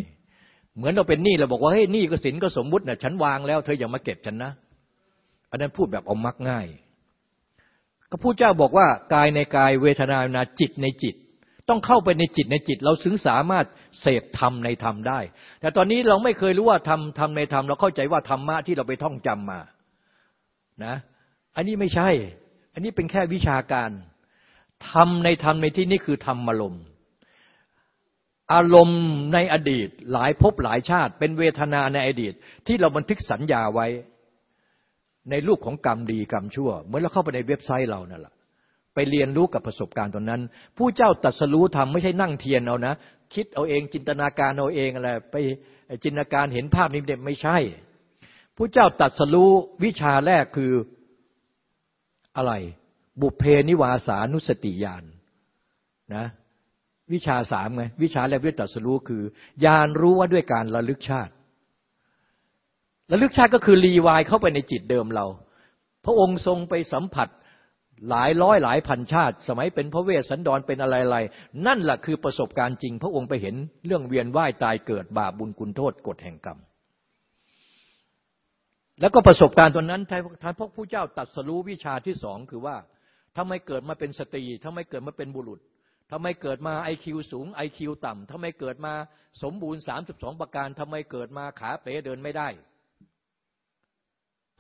เหมือนเราเป็นหนี้เราบอกว่าเฮ้ยหนี้ก็สินก็สมมุตินะฉันวางแล้วเธออย่ามาเก็บฉันนะ อันนั้นพูดแบบเอามักง่าย ก็พูดเจ้าบอกว่ากายในกายเวทนานาจิตในจิต ต้องเข้าไปในจิตในจิต เราถึงสามารถเสพธรรมในธรรมได้ แต่ตอนนี้เราไม่เคยรู้ว่าธรรมธรรมในธรรมเราเข้าใจว่าธรรมะที่เราไปท่องจำมานะ อันนี้ไม่ใช่ อันนี้เป็นแค่วิชาการทำในธรรมในที่นี้คือธรรมอารมณ์ อารมณ์ในอดีตหลายภพหลายชาติ เป็นเวทนาในอดีต ที่เราบันทึกสัญญาไว้ ในรูปของกรรมดีกรรมชั่ว เหมือนเราเข้าไปในเว็บไซต์เรานั่นแหละไปเรียนรู้กับประสบการณ์ตอนนั้น ผู้เจ้าตัดสรู้ทำไม่ใช่นั่งเทียนเอานะ คิดเอาเองจินตนาการเอาเองอะไรไปจินตนาการเห็นภาพนี้เด็ไม่ใช่ผู้เจ้าตัดสรู้วิชาแรกคือ อะไร บุพเพนิวาสานุสติญาณนะวิชาสามไงวิชาแรกวิตัสรู้คือญาณรู้ว่าด้วยการระลึกชาติระลึกชาติก็คือรีวายเข้าไปในจิตเดิมเรา พระองค์ทรงไปสัมผัสหลายร้อยหลายพันชาติ สมัยเป็นพระเวสสันดรเป็นอะไรๆนั่นแหละคือประสบการณ์จริง พระองค์ไปเห็นเรื่องเวียนว่ายตายเกิดบาปบุญคุณโทษกฎแห่งกรรม แล้วก็ประสบการณ์ตอนนั้นท่านพระผู้เจ้าตัดสรู้วิชาที่สองคือว่าทำไมเกิดมาเป็นสตรีทำไมเกิดมาเป็นบุรุษทำไมเกิดมาไอคิวสูงไอคิวต่ำทำไมเกิดมาสมบูรณ์สามสิบสองประการทำไมเกิดมาขาเป๋เดินไม่ได้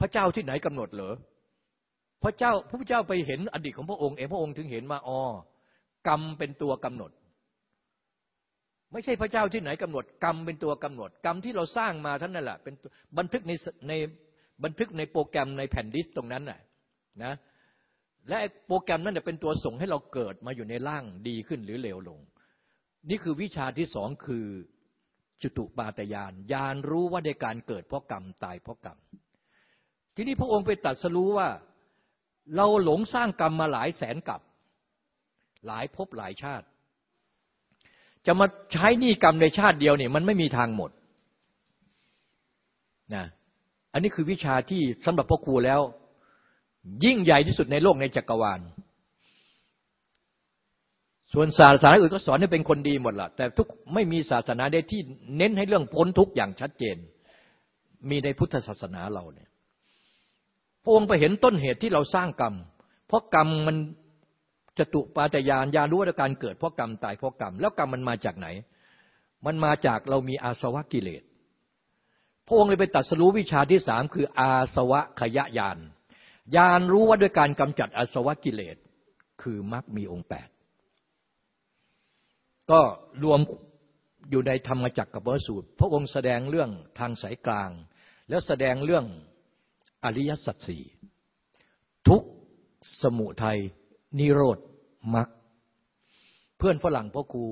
พระเจ้าที่ไหนกำหนดเหรอพระเจ้าพระเจ้าไปเห็นอดีตของพระองค์เองพระองค์ถึงเห็นมาอ๋อกรรมเป็นตัวกำหนด ไม่ใช่พระเจ้าที่ไหนกำหนด กรรมเป็นตัวกำหนด กรรมที่เราสร้างมาท่านนั่นแหละเป็นบันทึกในใน บันทึกในโปรแกรมในแผ่นดิสตรงนั้นน่ะนะและโปรแกรมนั้นเป็นตัวส่งให้เราเกิดมาอยู่ในร่างดีขึ้นหรือเลวลง นี่คือวิชาที่สองคือจุตุปาตยานยานรู้ว่าในการเกิดเพราะกรรมตายเพราะกรรม ทีนี้พระองค์ไปตัดสรู้ว่าเราหลงสร้างกรรมมาหลายแสนกับ หลายภพหลายชาติ จะมาใช้นี่กรรมในชาติเดียวเนี่ยมันไม่มีทางหมดนะ อันนี้คือวิชาที่สำหรับพ่อครูแล้ว ยิ่งใหญ่ที่สุดในโลกในจักรวาล ส่วนศาสนาอื่นก็สอนให้เป็นคนดีหมดละแต่ทุกไม่มีศาสนาใดที่เน้นให้เรื่องพ้นทุกอย่างชัดเจน มีในพุทธศาสนาเราเนี่ยพระองค์ไปเห็นต้นเหตุที่เราสร้างกรรม เพราะกรรมมันจตุปาจยานยารู้ว่าการเกิดเพราะกรรมตายเพราะกรรม แล้วกรรมมันมาจากไหน มันมาจากเรามีอาสวะกิเลส พระองค์เลยไปตัดสรู้วิชาที่สามคืออาสวะขยะยานยานรู้ว่าด้วยการกำจัดอาสวะกิเลส คือมรรคมีองค์แปดก็รวมอยู่ในธรรมจักรกับพระสูตร พระองค์แสดงเรื่องทางสายกลาง แล้วแสดงเรื่องอริยสัจสี่ทุกสมุทัยนิโรธมรรคเพื่อนฝรั่งพ่อครู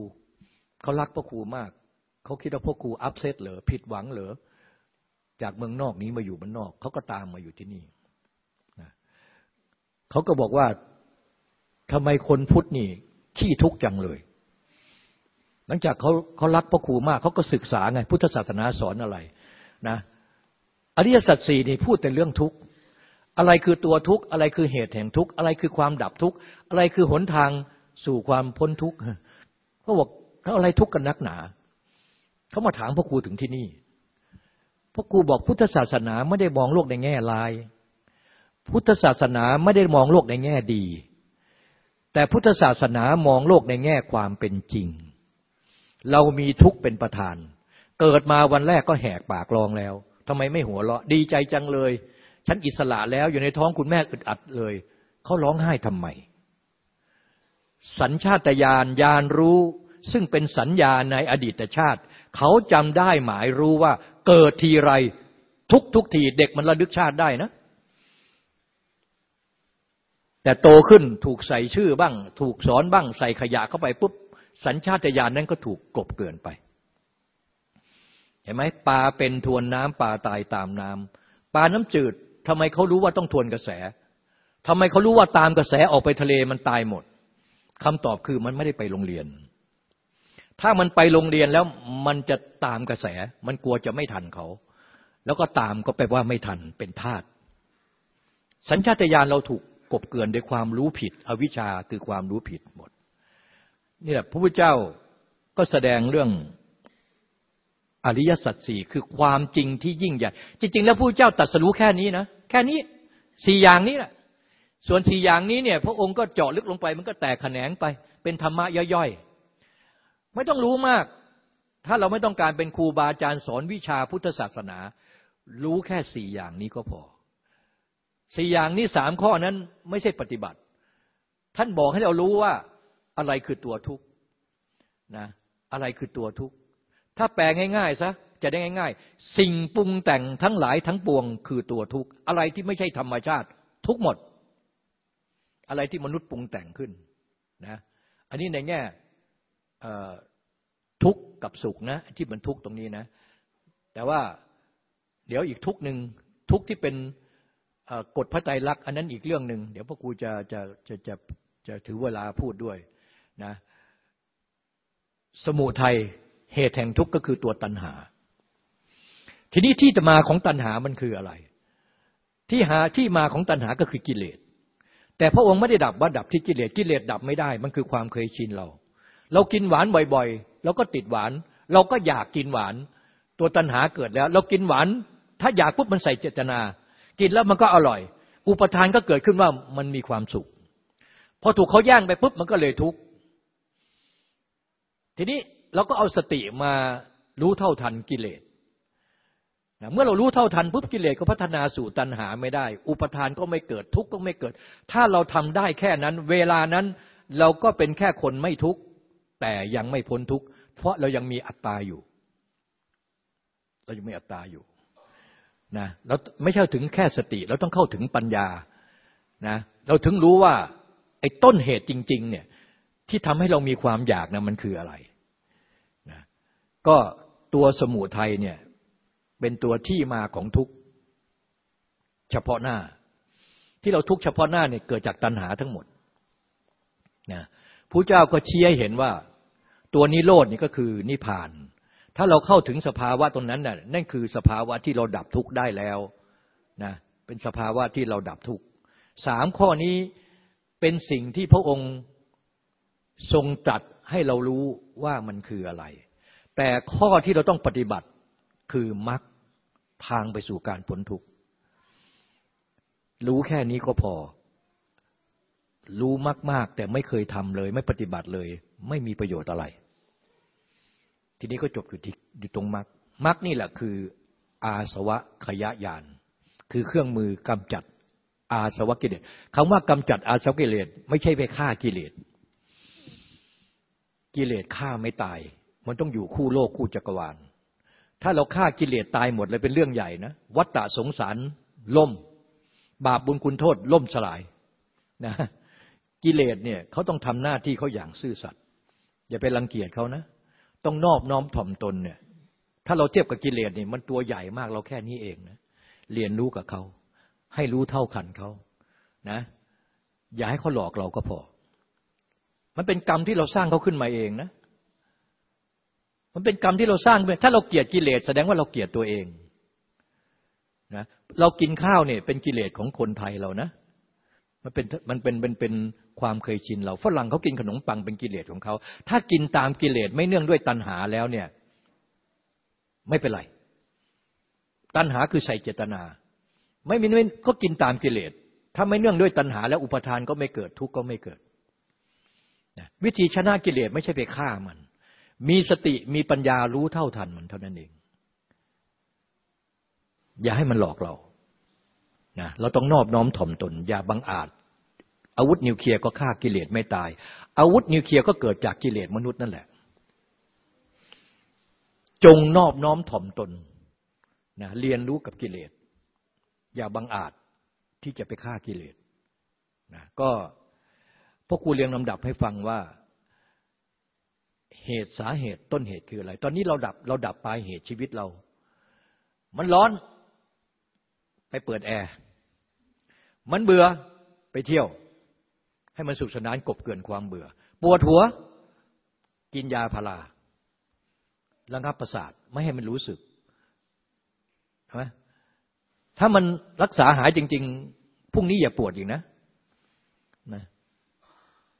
เขารักพ่อครูมาก เขาคิดว่าพ่อครูอัพเซตเหรอผิดหวังเหรอ จากเมืองนอกนี้มาอยู่บ้านนอกเขาก็ตามมาอยู่ที่นี่นะเขาก็บอกว่าทำไมคนพุทธนี่ขี้ทุกข์จังเลย หลังจากเขาเขารักพ่อครูมากเขาก็ศึกษาไงพุทธศาสนาสอนอะไรนะอริยสัจสี่นี่พูดแต่เรื่องทุกข์อะไรคือตัวทุกข์อะไรคือเหตุแห่งทุกข์อะไรคือความดับทุกข์อะไรคือหนทางสู่ความพ้นทุกข์เขาบอกเขาอะไรทุกข์กันนักหนา เขามาถามพ่อครูถึงที่นี่ พ่อครูบอกพุทธศาสนาไม่ได้มองโลกในแง่ลาย พุทธศาสนาไม่ได้มองโลกในแง่ดี แต่พุทธศาสนามองโลกในแง่ความเป็นจริง เรามีทุกข์เป็นประธาน เกิดมาวันแรกก็แหกปากร้องแล้วทำไมไม่หัวเราะดีใจจังเลย ฉันอิสระแล้วอยู่ในท้องคุณแม่อึดอัดเลยเขาร้องไห้ทำไม สัญชาตญาณญาณรู้ซึ่งเป็นสัญญาในอดีตชาติ เขาจำได้หมายรู้ว่า เกิดทีไร ทุกทุกทีเด็กมันระลึกชาติได้นะ แต่โตขึ้นถูกใส่ชื่อบ้าง ถูกสอนบ้าง ใส่ขยะเข้าไปปุ๊บ สัญชาตญาณนั้นก็ถูกกลบเกลื่อนไป เห็นไหมปลาเป็นทวนน้ำปลาตายตามน้ำปลาน้ำจืดทำไมเขารู้ว่าต้องทวนกระแสทำไมเขารู้ว่าตามกระแสออกไปทะเลมันตายหมดคำตอบคือมันไม่ได้ไปโรงเรียน ถ้ามันไปโรงเรียนแล้วมันจะตามกระแส มันกลัวจะไม่ทันเขา แล้วก็ตามก็แปลว่าไม่ทันเป็นธาตุสัญชาตญาณเราถูกกบเกินด้วยความรู้ผิด อวิชชาคือความรู้ผิดหมดนี่แหละพระพุทธเจ้าก็แสดงเรื่องอริยสัจสี่คือความจริงที่ยิ่งใหญ่จริง ๆ แล้วผู้เจ้าตรัสรู้แค่นี้นะแค่นี้สี่อย่างนี้แหละส่วนสี่อย่างนี้เนี่ยพระองค์ก็เจาะลึกลงไปมันก็แตกแขนงไป เป็นธรรมะย่อยๆ ไม่ต้องรู้มาก ถ้าเราไม่ต้องการเป็นครูบาอาจารย์สอนวิชาพุทธศาสนา รู้แค่สี่อย่างนี้ก็พอสี่อย่างนี้สามข้อนั้นไม่ใช่ปฏิบัติ ท่านบอกให้เรารู้ว่าอะไรคือตัวทุกข์นะอะไรคือตัวทุกข์ ถ้าแปลง่ายๆซะจะได้ง่าย ๆ สิ่งปรุงแต่งทั้งหลายทั้งปวงคือตัวทุกข์ อะไรที่ไม่ใช่ธรรมชาติ ทุกหมด อะไรที่มนุษย์ปรุงแต่งขึ้นนะอันนี้ในแง่ ทุกข์กับสุขนะที่มันทุกข์ตรงนี้นะ แต่ว่าเดี๋ยวอีกทุกหนึ่งทุกข์ที่เป็นกฎพระไตรลักษณ์อันนั้นอีกเรื่องหนึ่งเดี๋ยวพ่อครูจะจะจะจะจะถือเวลาพูดด้วยนะสมุทัยเหตุแห่งทุกข์ก็คือตัวตัณหา ทีนี้ที่มาของตัณหามันคืออะไร ที่หาที่มาของตัณหาก็คือกิเลสแต่พระองค์ไม่ได้ดับว่าดับที่กิเลสกิเลสดับไม่ได้ มันคือความเคยชินเรา เรากินหวานบ่อยๆเราก็ติดหวาน เราก็อยากกินหวาน ตัวตัณหาเกิดแล้ว เรากินหวาน ถ้าอยากปุ๊บมันใส่เจตนา กินแล้วมันก็อร่อย อุปทานก็เกิดขึ้นว่ามันมีความสุข พอถูกเขาแย่งไปปุ๊บมันก็เลยทุกข์ทีนี้เราก็เอาสติมารู้เท่าทันกิเลสเมื่อเรารู้เท่าทันปุ๊บกิเลสก็พัฒนาสู่ตัณหาไม่ได้ อุปทานก็ไม่เกิดทุกข์ก็ไม่เกิด ถ้าเราทำได้แค่นั้น เวลานั้นเราก็เป็นแค่คนไม่ทุกข์ แต่ยังไม่พ้นทุกข์เพราะเรายังมีอัตตาอยู่ เรายังมีอัตตาอยู่นะเราไม่ใช่ถึงแค่สติ เราต้องเข้าถึงปัญญานะเราถึงรู้ว่าไอ้ต้นเหตุจริง ๆ เนี่ยที่ทำให้เรามีความอยากนะมันคืออะไรนะก็ตัวสมุทัยเนี่ยเป็นตัวที่มาของทุกเฉพาะหน้า ที่เราทุกเฉพาะหน้าเนี่ยเกิดจากตัณหาทั้งหมดนะผู้เจ้าก็ชี้ให้เห็นว่า ตัวนิโรดนี่ก็คือนิพพาน ถ้าเราเข้าถึงสภาวะตรงนั้นน่ะนั่นคือสภาวะที่เราดับทุกข์ได้แล้วนะเป็นสภาวะที่เราดับทุกข์สามข้อนี้เป็นสิ่งที่พระองค์ทรงตรัสให้เรารู้ว่ามันคืออะไร แต่ข้อที่เราต้องปฏิบัติคือมรรคทางไปสู่การพ้นทุกข์รู้แค่นี้ก็พอ รู้มาก ๆ แต่ไม่เคยทำเลย ไม่ปฏิบัติเลย ไม่มีประโยชน์อะไร ทีนี้ก็จบอยู่ที่อยู่ตรงมรรคมรรคนี่แหละคือ อาสวะขยะยาน คือเครื่องมือกำจัดอาสวะกิเลสคำว่ากำจัดอาสวะกิเลสไม่ใช่ไปฆ่ากิเลส กิเลสฆ่าไม่ตาย มันต้องอยู่คู่โลกคู่จักรวาล ถ้าเราฆ่ากิเลสตายหมดเลยเป็นเรื่องใหญ่นะวัฏฏะสงสารล่ม บาปบุญคุณโทษล่มสลายนะกิเลสเนี่ยเขาต้องทำหน้าที่เขาอย่างซื่อสัตย์ อย่าไปรังเกียจเขานะ ต้องนอบน้อมถ่อมตนเนี่ย ถ้าเราเทียบกับกิเลสเนี่ยมันตัวใหญ่มากเราแค่นี้เองนะ เรียนรู้กับเขา ให้รู้เท่าขันเขานะ อย่าให้เขาหลอกเราก็พอ มันเป็นกรรมที่เราสร้างเขาขึ้นมาเองนะ มันเป็นกรรมที่เราสร้างถ้าเราเกลียดกิเลสแสดงว่าเราเกลียดตัวเองนะ เรากินข้าวเนี่ยเป็นกิเลสของคนไทยเรานะ มันเป็นมันเป็นเป็นเป็นความเคยชินเราฝรั่งเขากินขนมปังเป็นกิเลสของเขา ถ้ากินตามกิเลสไม่เนื่องด้วยตัณหาแล้วเนี่ย ไม่เป็นไร ตัณหาคือใส่เจตนา ไม่มีไม่ก็กินตามกิเลสถ้าไม่เนื่องด้วยตัณหา และอุปทานก็ไม่เกิดทุกข์ก็ไม่เกิดวิธีชนะกิเลสไม่ใช่ไปฆ่ามัน มีสติมีปัญญารู้เท่าทันมันเท่านั้นเอง อย่าให้มันหลอกเรานะเราต้องนอบน้อมถ่อมตน อย่าบังอาจ อาวุธนิวเคลียร์ก็ฆ่ากิเลสไม่ตาย อาวุธนิวเคลียร์ก็เกิดจากกิเลสมนุษย์นั่นแหละ จงนอบน้อมถ่อมตนนะเรียนรู้กับกิเลส อย่าบังอาจที่จะไปฆ่ากิเลสนะก็พวกครูเรียงลำดับให้ฟังว่าเหตุสาเหตุต้นเหตุคืออะไร ตอนนี้เราดับเราดับปลายเหตุชีวิตเรา มันร้อนไปเปิดแอร์ มันเบื่อไปเที่ยว ให้มันสุขสนานกบเกินความเบื่อ ปวดหัว กินยาพาราระงับประสาทไม่ให้มันรู้สึกใช่ไหมถ้ามันรักษาหายจริง ๆพรุ่งนี้อย่าปวดอีกนะนะ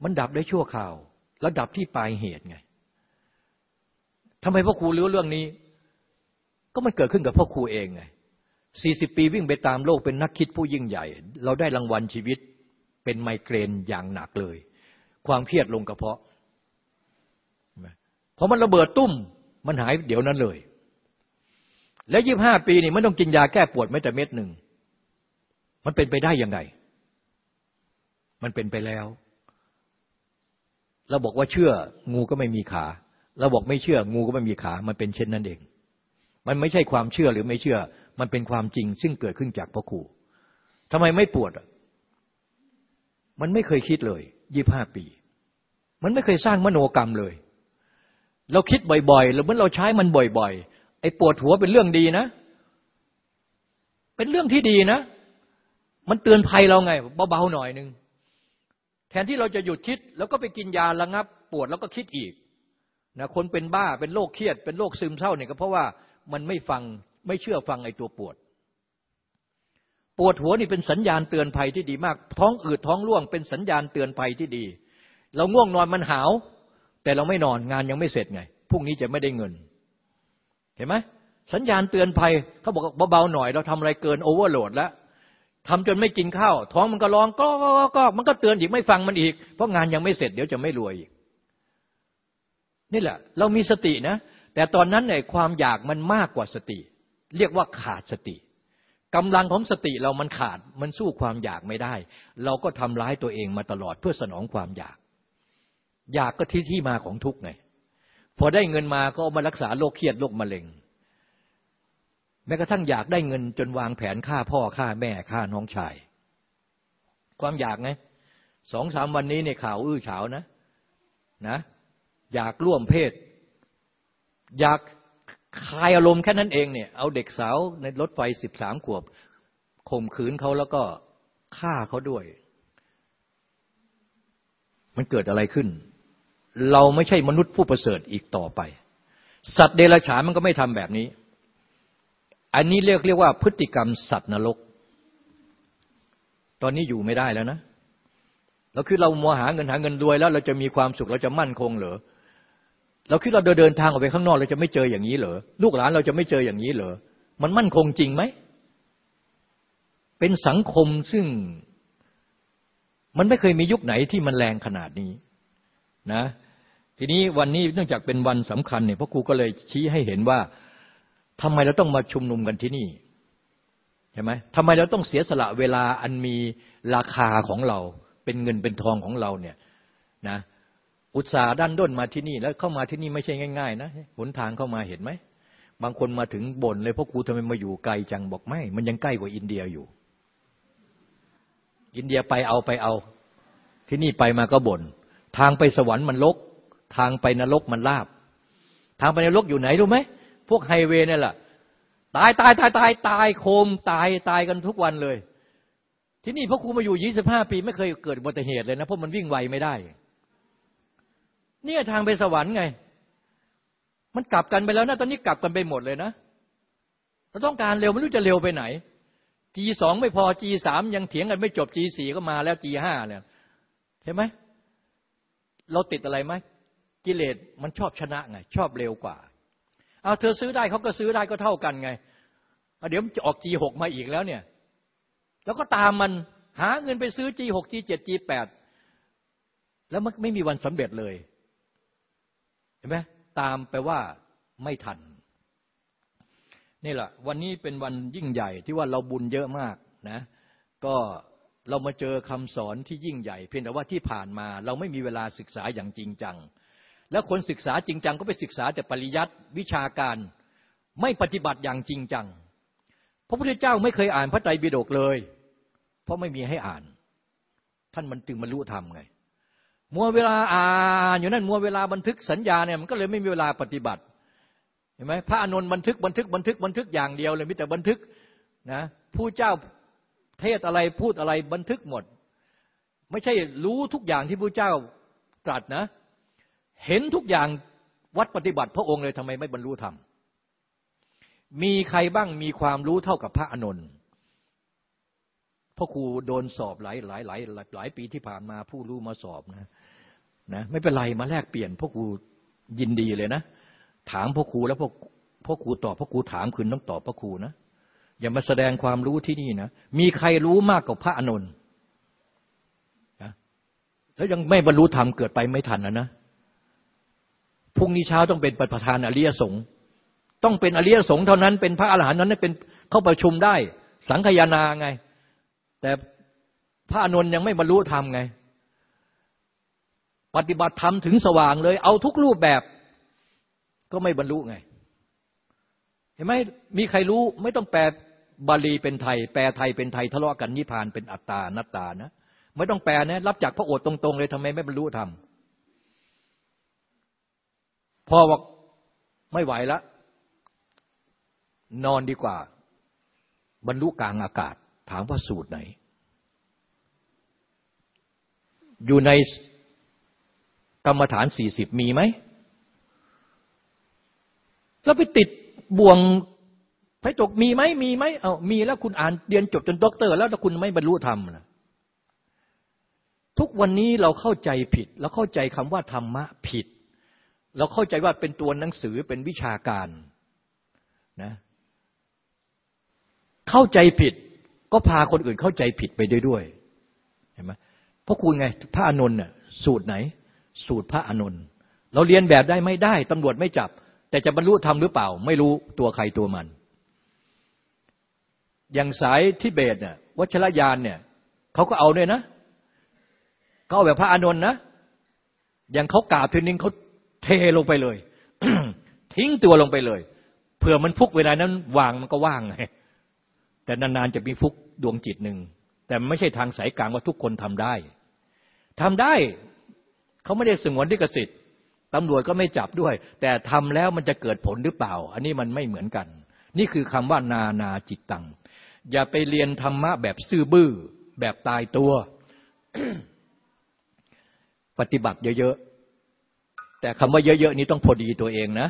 มันดับได้ชั่วคราว แล้วดับที่ปลายเหตุไงทำไมพ่อครูรู้เรื่องนี้ ก็มันเกิดขึ้นกับพ่อครูเองไงสี่สิบปีวิ่งไปตามโลกเป็นนักคิดผู้ยิ่งใหญ่ เราได้รางวัลชีวิต เป็นไมเกรนอย่างหนักเลย ความเครียดลงกระเพาะพอมันระเบิดตุ้มมันหายเดี๋ยวนั้นเลย แล้วยี่บห้าปีนี่ไม่ต้องกินยาแก้ปวดแม้แต่เม็ดหนึ่ง มันเป็นไปได้ยังไง มันเป็นไปแล้ว เราบอกว่าเชื่องูก็ไม่มีขา เราบอกไม่เชื่องูก็ไม่มีขา มันเป็นเช่นนั้นเอง มันไม่ใช่ความเชื่อหรือไม่เชื่อ มันเป็นความจริง ซึ่งเกิดขึ้นจากพระครูทำไมไม่ปวด มันไม่เคยคิดเลยยี่ห้าปี มันไม่เคยสร้างมโนกรรมเลย เราคิดบ่อยๆแล้วเมื่อเราใช้มันบ่อย ๆ ไอ้ปวดหัวเป็นเรื่องดีนะ เป็นเรื่องที่ดีนะ มันเตือนภัยเราไงเบาๆหน่อยนึงแทนที่เราจะหยุดคิด แล้วก็ไปกินยาระงับ ปวดแล้วก็คิดอีกนะคนเป็นบ้าเป็นโรคเครียด เป็นโรคซึมเศร้าเนี่ยก็เพราะว่ามันไม่ฟังไม่เชื่อฟังไอ้ตัวปวด ปวดหัวนี่เป็นสัญญาณเตือนภัยที่ดีมาก ท้องอืดท้องร่วงเป็นสัญญาณเตือนภัยที่ดี เราง่วงนอนมันหาว แต่เราไม่นอนงานยังไม่เสร็จไงพรุ่งนี้จะไม่ได้เงิน เห็นไหมสัญญาณเตือนภัยเขาบอกเบาๆหน่อย เราทำอะไรเกินโอเวอร์โหลดแล้วทำจนไม่กินข้าว ท้องมันก็ร้องก็ก็ก็มันก็เตือนอีกไม่ฟังมันอีก เพราะงานยังไม่เสร็จเดี๋ยวจะไม่รวยอีก นี่แหละ เรามีสตินะ แต่ตอนนั้นเนี่ยความอยากมันมากกว่าสติ เรียกว่าขาดสติ กำลังของสติเรามันขาด มันสู้ความอยากไม่ได้ เราก็ทำร้ายตัวเองมาตลอดเพื่อสนองความอยาก อยากก็ที่ที่มาของทุกข์ไง พอได้เงินมาก็มารักษาโรคเครียดโรคมะเร็ง แม้กระทั่งอยากได้เงินจนวางแผนฆ่าพ่อฆ่าแม่ฆ่าน้องชาย ความอยากไงสองสามวันนี้เนี่ยข่าวอื้อฉาวนะนะ อยากร่วมเพศ อยาก คลายอารมณ์แค่นั้นเองเนี่ย เอาเด็กสาวในรถไฟสิบสามขวบข่มขืนเขาแล้วก็ฆ่าเขาด้วย มันเกิดอะไรขึ้น เราไม่ใช่มนุษย์ผู้ประเสริฐอีกต่อไป สัตว์เดรัจฉานมันก็ไม่ทำแบบนี้ อันนี้เรียกเรียกว่าพฤติกรรมสัตว์นรก ตอนนี้อยู่ไม่ได้แล้วนะเราคือเรามัวหาเงินหาเงินรวยแล้ว เราจะมีความสุขเราจะมั่นคงเหรอ เราคิดเราเดินทางออกไปข้างนอกเราจะไม่เจออย่างนี้เหรอลูกหลานเราจะไม่เจออย่างนี้เหรอมันมั่นคงจริงไหมเป็นสังคมซึ่งมันไม่เคยมียุคไหนที่มันแรงขนาดนี้นะ ทีนี้วันนี้เนื่องจากเป็นวันสำคัญเนี่ยพระครูก็เลยชี้ให้เห็นว่าทำไมเราต้องมาชุมนุมกันที่นี่ใช่ไหมทำไมเราต้องเสียสละเวลาอันมีราคาของเรา เป็นเงินเป็นทองของเราเนี่ยนะ อุตสาห์ด้านด้นมาที่นี่ แล้วเข้ามาที่นี่ไม่ใช่ง่าย ๆ นะหนทางเข้ามาเห็นไหมบางคนมาถึงบ่นเลยพ่อครูทำไมมาอยู่ไกลจังบอกไม่ มันยังใกล้กว่าอินเดียอยู่ อินเดียไปเอาไปเอา ที่นี่ไปมาก็บน่นทางไปสวรรค์มันลก ทางไปนรกมันลาบ ทางไปนรกอยู่ไหนรู้ไหมพวกไฮเวย์นี่แหละตายตายตายตายตายโคมตายตายกันทุกวันเลย ที่นี่พ่อครูมาอยู่ยี่สิบห้าปี ไม่เคยเกิดอุบัติเหตุเลยนะเพราะมันวิ่งไวไม่ได้ เนี่ยทางไปสวรรค์ไง มันกลับกันไปแล้วนะตอนนี้กลับกันไปหมดเลยนะเราต้องการเร็วไม่รู้จะเร็วไปไหน G สองไม่พอ G สามยังเถียงกันไม่จบ G สี่ก็มาแล้ว G ห้าเนี่ยเห็นไหมเราติดอะไรไหมกิเลสมันชอบชนะไง ชอบเร็วกว่า เอาเธอซื้อได้เขาก็ซื้อได้ก็เท่ากันไงเดี๋ยวจะออก G หกมาอีกแล้วเนี่ย แล้วก็ตามมันหาเงินไปซื้อ G หก G เจ็ด G แปดแล้วมันไม่มีวันสำเร็จเลย เห็นไหมตามไปว่าไม่ทัน นี่แหละ วันนี้เป็นวันยิ่งใหญ่ที่ว่าเราบุญเยอะมากนะ ก็เรามาเจอคำสอนที่ยิ่งใหญ่ เพียงแต่ว่าที่ผ่านมา เราไม่มีเวลาศึกษาอย่างจริงจัง แล้วคนศึกษาจริงจังก็ไปศึกษาแต่ปริยัติวิชาการไม่ปฏิบัติอย่างจริงจัง พระพุทธเจ้าไม่เคยอ่านพระไตรปิฎกเลย เพราะไม่มีให้อ่าน ท่านมันจึงบรรลุธรรมไง มัวเวลาอ่านอยู่นั่นมัวเวลาบันทึกสัญญาเนี่ยมันก็เลยไม่มีเวลาปฏิบัติเห็นไหมพระอานนท์บันทึกบันทึกบันทึกบันทึกอย่างเดียวเลยมีแต่บันทึกนะผู้เจ้าเทศอะไรพูดอะไรบันทึกหมด ไม่ใช่รู้ทุกอย่างที่ผู้เจ้าตรัสนะ เห็นทุกอย่างวัดปฏิบัติพระองค์เลยทำไมไม่บรรลุธรรมมีใครบ้างมีความรู้เท่ากับพระอานนท์พ่อครูโดนสอบหลายหลายหลายหลายปีที่ผ่านมาผู้รู้มาสอบนะ นะไม่เป็นไรมาแลกเปลี่ยนพ่อครูยินดีเลยนะ ถามพ่อครูแล้วพ่อพ่อครูตอบพ่อครูถามคืนต้องตอบพ่อครูนะอย่ามาแสดงความรู้ที่นี่นะมีใครรู้มากกว่าพระอานนนะแล้วยังไม่บรรลุธรรมเกิดไปไม่ทันนะนะพรุ่งนี้เช้าต้องเป็นประธานอริยสงฆ์ต้องเป็นอริยสงฆ์เท่านั้นเป็นพระอรหันต์นั้นเป็นเข้าประชุมได้ สังขยานาไง แต่พระอนุนยังไม่บรรลุธรรมไง ปฏิบัติธรรมถึงสว่างเลย เอาทุกรูปแบบ ก็ไม่บรรลุไง เห็นไหมมีใครรู้ไม่ต้องแปลบาลีเป็นไทย แปลไทยเป็นไทยทะเลาะกันนิพานเป็นอัตตานัตตานะ ไม่ต้องแปลนะ รับจากพระโอษฐ์ตรงๆ เลยทำไมไม่บรรลุธรรมพอบอกไม่ไหวแล้วนอนดีกว่า บรรลุกลางอากาศ ถามว่าสูตรไหน อยู่ใน กรรมฐานสี่สิบมีไหมแล้วไปติดบ่วงไพ่ตกมีไหมมีไหมเอามีแล้วคุณอ่านเรียนจบจนด็อกเตอร์ แล้วแต่คุณไม่บรรลุธรรมนะทุกวันนี้เราเข้าใจผิด เราเข้าใจคำว่าธรรมะผิด เราเข้าใจว่าเป็นตัวหนังสือเป็นวิชาการนะเข้าใจผิด ก็พาคนอื่นเข้าใจผิดไปด้วยด้วยเห็นไหมเพราะคุณไงพระอานนท์น่ะสูตรไหน สูตรพระอานนเราเรียนแบบได้ไม่ได้ตำรวจไม่จับ แต่จะบรรลุธรรมหรือเปล่า ไม่รู้ตัวใครตัวมัน อย่างสายทิเบตเนี่ยวัชรยานเนี่ยเขาก็เอาด้วยนะเขาเอาแบบพระอานนนะอย่างเขากราบทีนึงเขาเทลงไปเลย ทิ้งตัวลงไปเลยเผื่อมันฟุกเวลานั้นวางมันก็ว่างไงแต่นานๆจะมีฟุกดวงจิตหนึ่งแต่ไม่ใช่ทางสายกลางว่าทุกคนทำได้ทำได้ เขาไม่ได้สงวนลิขสิทธิ์ตำรวจก็ไม่จับด้วย แต่ทำแล้วมันจะเกิดผลหรือเปล่า อันนี้มันไม่เหมือนกัน นี่คือคำว่านานาจิตตัง อย่าไปเรียนธรรมะแบบซื่อบื้อ แบบตายตัว ปฏิบัติเยอะๆ แต่คำว่าเยอะๆ นี้ต้องพอดีตัวเองนะ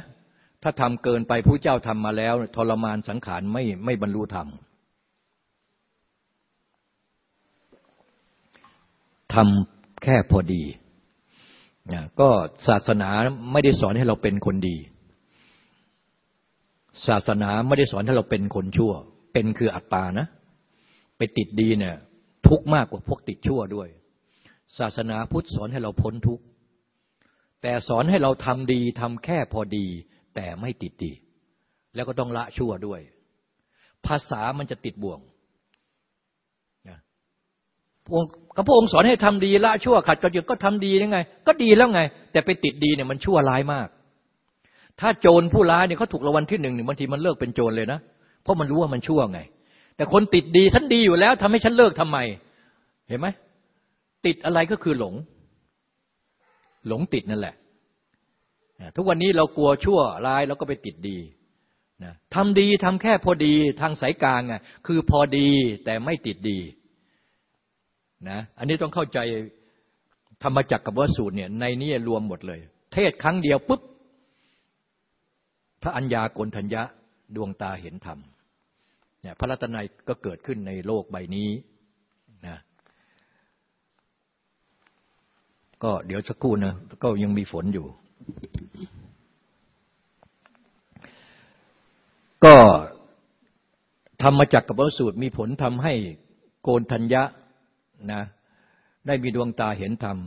ถ้าทำเกินไปผู้เจ้าทำมาแล้ว ทรมานสังขารไม่ไม่บรรลุธรรมทำแค่พอดี นะก็ศาสนาไม่ได้สอนให้เราเป็นคนดี ศาสนาไม่ได้สอนให้เราเป็นคนชั่ว เป็นคืออัตตานะ ไปติดดีเนี่ย ทุกมากกว่าพวกติดชั่วด้วย ศาสนาพุทธสอนให้เราพ้นทุกข์แต่สอนให้เราทำดีทำแค่พอดี แต่ไม่ติดดี แล้วก็ต้องละชั่วด้วย ภาษามันจะติดบ่วง พระองค์สอนให้ทำดีละชั่วขัดกับหยุดก็ทำดียังไง ก็ดีแล้วไง แต่ไปติดดีเนี่ยมันชั่วร้ายมาก ถ้าโจรผู้ร้ายเนี่ยเขาถูกรางวัลที่หนึ่งเนี่ยบางทีมันเลิกเป็นโจรเลยนะ เพราะมันรู้ว่ามันชั่วไง แต่คนติดดีฉันดีอยู่แล้วทำให้ฉันเลิกทำไม เห็นไหมติดอะไรก็คือหลง หลงติดนั่นแหละทุกวันนี้เรากลัวชั่วร้ายเราก็ไปติดดีนะทำดีทำแค่พอดีทางสายกลางไงคือพอดีแต่ไม่ติดดี นะอันนี้ต้องเข้าใจธรรมจักรกับวสูตรเนี่ยในนี้รวมหมดเลย เทศครั้งเดียวปุ๊บพระอัญญากนทัญญะดวงตาเห็นธรรมเนี่ยพระรัตนัยก็เกิดขึ้นในโลกใบนี้นะก็เดี๋ยวสักครู่นะก็ยังมีฝนอยู่ ก็ธรรมจักรกับวสูตรมีผลทำให้โกนทัญญะ นะได้มีดวงตาเห็นธรรม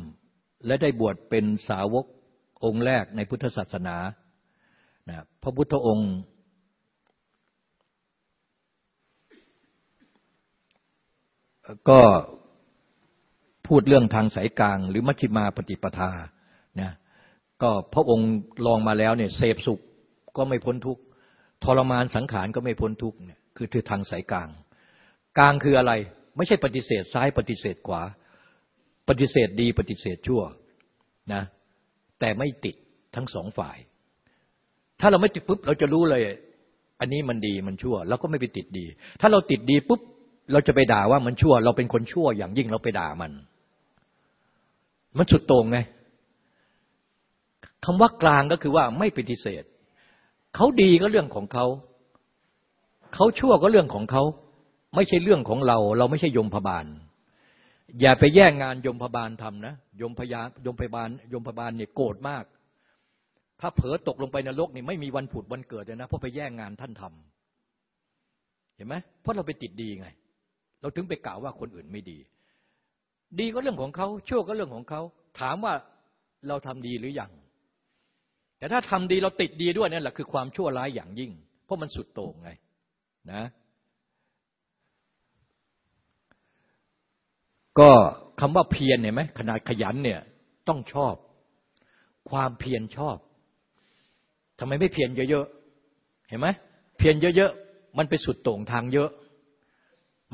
และได้บวชเป็นสาวกองค์แรกในพุทธศาสนานะพระพุทธองค์ก็พูดเรื่องทางสายกลาง หรือมัชฌิมาปฏิปทานะก็พระองค์ลองมาแล้วเนี่ยเสพสุขก็ไม่พ้นทุกข์ทรมานสังขารก็ไม่พ้นทุกข์เนี่ยคือคือทางสายกลาง กลางคืออะไร ไม่ใช่ปฏิเสธซ้ายปฏิเสธขวา ปฏิเสธดีปฏิเสธชั่วนะแต่ไม่ติดทั้งสองฝ่าย ถ้าเราไม่ติดปุ๊บเราจะรู้เลย อันนี้มันดีมันชั่วเราก็ไม่ไปติดดี ถ้าเราติดดีปุ๊บเราจะไปด่าว่ามันชั่ว เราเป็นคนชั่วอย่างยิ่งเราไปด่ามัน มันสุดต่งไงคำว่ากลางก็คือว่าไม่ปฏิเสธเขาดีก็เรื่องของเขาเขาชั่วก็เรื่องของเขา ไม่ใช่เรื่องของเรา เราไม่ใช่ยมพบาล อย่าไปแย่งงานยมพบาลทำนะยมพยายมพบาลยมพบาลเนี่ยโกรธมาก ถ้าเผลอตกลงไปในโลกนี่ไม่มีวันผุดวันเกิดเลยนะเพราะไปแย่งงานท่านทำเห็นไหมเพราะเราไปติดดีไง เราถึงไปกล่าวว่าคนอื่นไม่ดี ดีก็เรื่องของเขาชั่วก็เรื่องของเขาถามว่าเราทำดีหรือยังแต่ถ้าทำดีเราติดดีด้วยนั่นแหละคือความชั่วร้ายอย่างยิ่ง เพราะมันสุดโต่งไงนะ ก็คำว่าเพียรเห็นไหมขนาดขยันเนี่ยต้องชอบ ความเพียรชอบทำไมไม่เพียรเยอะๆเห็นไหมเพียรเยอะๆมันไปสุดโต่งทางเยอะ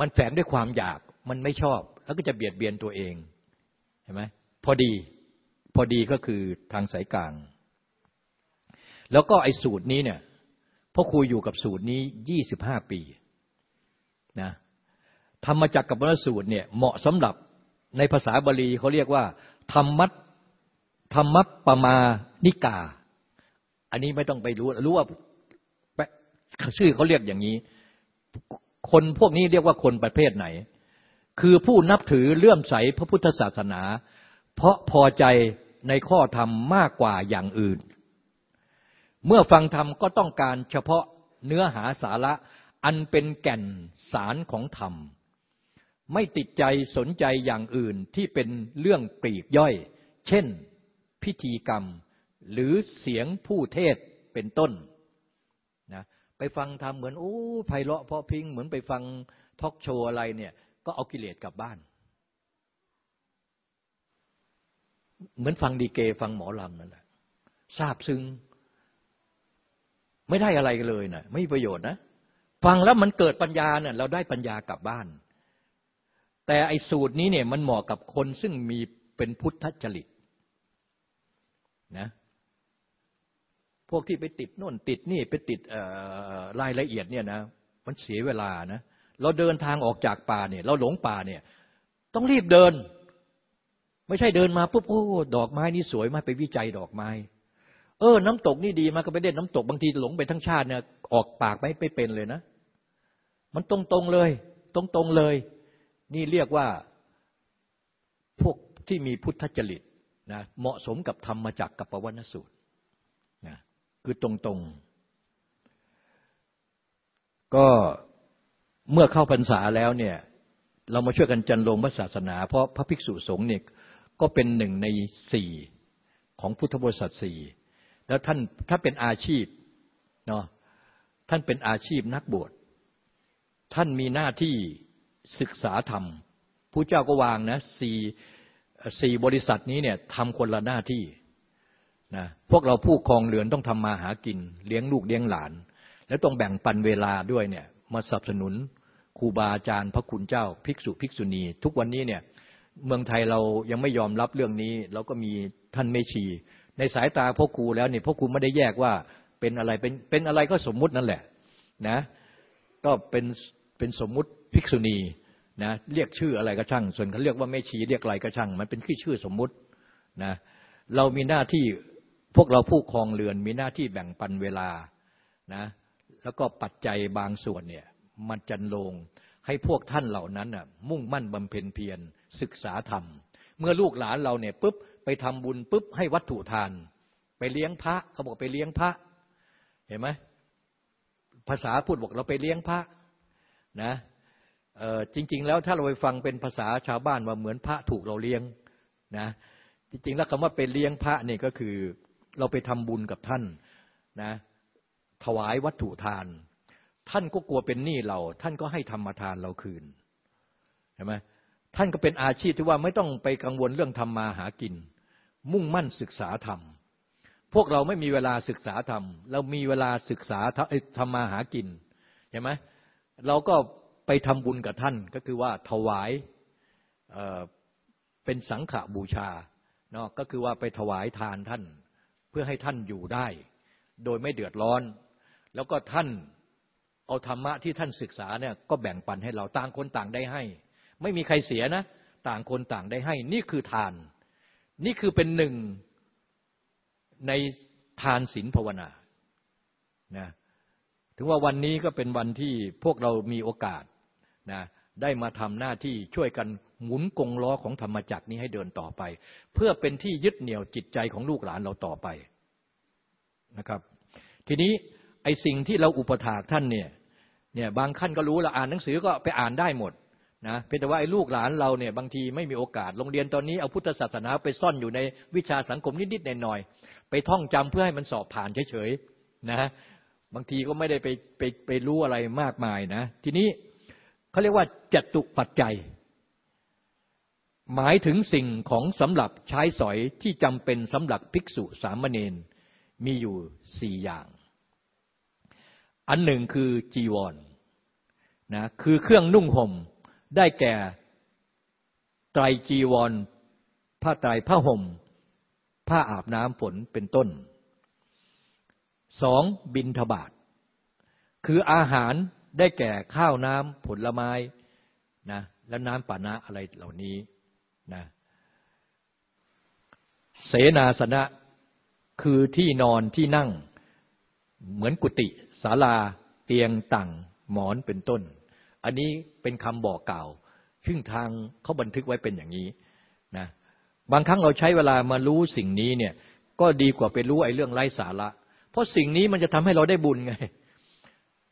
มันแฝงด้วยความอยากมันไม่ชอบ แล้วก็จะเบียดเบียนตัวเองเห็นไหมพอดีพอดีก็คือทางสายกลาง แล้วก็ไอ้สูตรนี้เนี่ยพ่อครูอยู่กับสูตรนี้ยี่สิบห้าปีนะ ธรรมจักรกับวรสูตรเนี่ยเหมาะสำหรับในภาษาบาลีเขาเรียกว่า ธรรมัตธรรมปมานิกา อันนี้ไม่ต้องไปรู้รู้ว่าชื่อเขาเรียกอย่างนี้ คนพวกนี้เรียกว่าคนประเภทไหน คือผู้นับถือเลื่อมใสพระพุทธศาสนา เพราะพอใจในข้อธรรมมากกว่าอย่างอื่น เมื่อฟังธรรมก็ต้องการเฉพาะเนื้อหาสาระอันเป็นแก่นสารของธรรม ไม่ติดใจสนใจอย่างอื่นที่เป็นเรื่องปลีกย่อย เช่น พิธีกรรม หรือเสียงผู้เทศเป็นต้นนะไปฟังทำเหมือนโอ้ไพเราะเพราะพิงเหมือนไปฟังทอกโชว์อะไรเนี่ย ก็เอากิเลสกลับบ้าน เหมือนฟังดีเกฟังหมอลำนั่นแหละทราบซึ้งไม่ได้อะไรเลยนะไม่มีประโยชน์นะ ฟังแล้วมันเกิดปัญญาเนี่ยเราได้ปัญญากลับบ้าน แต่ไอสูตรนี้เนี่ยมันเหมาะกับคนซึ่งมีเป็นพุทธจริตนะพวกที่ไปติดโน่นติดนี่ไปติดรายละเอียดเนี่ยนะมันเสียเวลานะเราเดินทางออกจากป่าเนี่ย เราหลงป่าเนี่ย ต้องรีบเดิน ไม่ใช่เดินมาปุ๊บโอ้ดอกไม้นี่สวยมากไปวิจัยดอกไม้ เออ น้ำตกนี่ดีมากก็ไปเด่นน้ำตกบางทีหลงไปทั้งชาติเนี่ยออกปากไม่ไปเป็นเลยนะ มันตรงๆเลย ตรงๆเลย นี่เรียกว่าพวกที่มีพุทธจริตนะเหมาะสมกับธรรมจักกับปวัณสูตรนะคือตรงๆ ก็เมื่อเข้าพรรษาแล้วเนี่ยเรามาช่วยกันจันลงพระศาสนา เพราะพระภิกษุสงฆ์เนี่ยก็เป็นหนึ่งในสี่ของพุทธบริษัทสี่แล้วท่านถ้าเป็นอาชีพเนาะท่านเป็นอาชีพนักบวชท่านมีหน้าที่ ศึกษาธรรมผู้เจ้าก็วางนะสี่สี่บริษัทนี้เนี่ยทำคนละหน้าที่นะพวกเราผู้ครองเรือนต้องทำมาหากิน เลี้ยงลูกเลี้ยงหลาน แล้วต้องแบ่งปันเวลาด้วยเนี่ยมาสนับสนุนครูบาอาจารย์พระคุณเจ้า ภิกษุภิกษุณี ทุกวันนี้เนี่ยเมืองไทยเรายังไม่ยอมรับเรื่องนี้ เราก็มีท่านเมชี ในสายตาพ่อครูแล้วเนี่ยพ่อครูไม่ได้แยกว่าเป็นอะไรเป็นเป็นอะไรก็สมมุตินั่นแหละนะก็เป็นเป็นสมมุติ ภิกษุณีนะเรียกชื่ออะไรก็ช่าง ส่วนเขาเรียกว่าไม่ชีเรียกอะไรก็ช่าง มันเป็นชื่อสมมุตินะเรามีหน้าที่พวกเราผู้ครองเรือนมีหน้าที่แบ่งปันเวลานะแล้วก็ปัจจัยบางส่วนเนี่ยมันจันลงให้พวกท่านเหล่านั้นน่ะมุ่งมั่นบำเพ็ญเพียรศึกษาธรรม เมื่อลูกหลานเราเนี่ยปุ๊บไปทำบุญปุ๊บให้วัตถุทาน ไปเลี้ยงพระเขาบอกไปเลี้ยงพระเห็นไหมภาษาพูดบอกเราไปเลี้ยงพระนะ จริง ๆ แล้วถ้าเราไปฟังเป็นภาษาชาวบ้านว่าเหมือนพระถูกเราเลี้ยงนะจริง ๆ แล้วคำว่าไปเลี้ยงพระนี่ก็คือเราไปทำบุญกับท่านนะถวายวัตถุทาน ท่านก็กลัวเป็นหนี้เรา ท่านก็ให้ธรรมทานเราคืนเห็นไหมท่านก็เป็นอาชีพที่ว่าไม่ต้องไปกังวลเรื่องทำมาหากิน มุ่งมั่นศึกษาธรรม พวกเราไม่มีเวลาศึกษาธรรม เรามีเวลาศึกษาทำมาหากินเห็นไหมเราก็ ไปทำบุญกับท่านก็คือว่าถวายเป็นสังฆบูชาเนาะก็คือว่าไปถวายทานท่าน เพื่อให้ท่านอยู่ได้ โดยไม่เดือดร้อน แล้วก็ท่านเอาธรรมะที่ท่านศึกษาเนี่ยก็แบ่งปันให้เราต่างคนต่างได้ให้ ไม่มีใครเสียนะ ต่างคนต่างได้ให้ นี่คือทาน นี่คือเป็นหนึ่งในทานศีลภาวนานะถึงว่าวันนี้ก็เป็นวันที่พวกเรามีโอกาส นะได้มาทำหน้าที่ช่วยกันหมุนกงล้อของธรรมจักรนี้ให้เดินต่อไป เพื่อเป็นที่ยึดเหนี่ยวจิตใจของลูกหลานเราต่อไปนะครับ ทีนี้ไอ้สิ่งที่เราอุปถากท่านเนี่ยเนี่ยบางขั้นก็รู้ละอ่านหนังสือก็ไปอ่านได้หมดนะเพียงแต่ว่าไอ้ลูกหลานเราเนี่ยบางทีไม่มีโอกาสโรงเรียนตอนนี้เอาพุทธศาสนาไปซ่อนอยู่ในวิชาสังคมนิดๆหน่อยๆไปท่องจำเพื่อให้มันสอบผ่านเฉยๆนะบางทีก็ไม่ได้ไปไปไปรู้อะไรมากมายนะ ทีนี้ เขาเรียกว่าจตุปัจจัย หมายถึงสิ่งของสำหรับใช้สอยที่จำเป็นสำหรับภิกษุสามเณรมีอยู่สี่อย่าง อันหนึ่งคือจีวรนะคือเครื่องนุ่งห่มได้แก่ไตรจีวร ผ้าไตรผ้าห่ม ผ้าอาบน้ำฝนเป็นต้นสองบินทบาท คืออาหาร ได้แก่ข้าวน้ำผลไม้นะและน้ำป่านะอะไรเหล่านี้นะเสนาสนะคือที่นอนที่นั่งเหมือนกุฏิศาลาเตียงต่างหมอนเป็นต้น อันนี้เป็นคำบอกกล่าว ซึ่งทางเขาบันทึกไว้เป็นอย่างนี้นะบางครั้งเราใช้เวลามารู้สิ่งนี้เนี่ยก็ดีกว่าไปรู้ไอ้เรื่องไร้สาระ เพราะสิ่งนี้มันจะทำให้เราได้บุญไง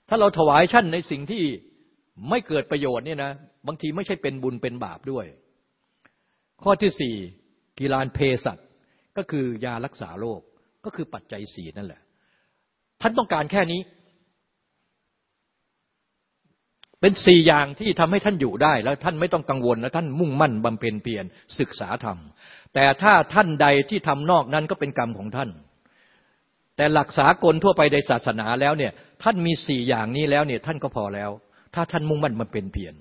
ถ้าเราถวายท่านในสิ่งที่ไม่เกิดประโยชน์เนี่ยนะบางทีไม่ใช่เป็นบุญเป็นบาปด้วย ข้อที่สี่กีฬานเพสัตก็คือยารักษาโรคก็คือปัจจัยสี่นั่นแหละ ท่านต้องการแค่นี้ เป็นสี่อย่างที่ทำให้ท่านอยู่ได้ แล้วท่านไม่ต้องกังวลแล้วท่านมุ่งมั่นบำเพ็ญเพียรศึกษาธรรม แต่ถ้าท่านใดที่ทำนอกนั้นก็เป็นกรรมของท่าน แต่หลักสากลทั่วไปในศาสนาแล้วเนี่ยท่านมีสี่อย่างนี้แล้วเนี่ยท่านก็พอแล้ว ถ้าท่านมุ่งมั่นมาเป็นเพียรน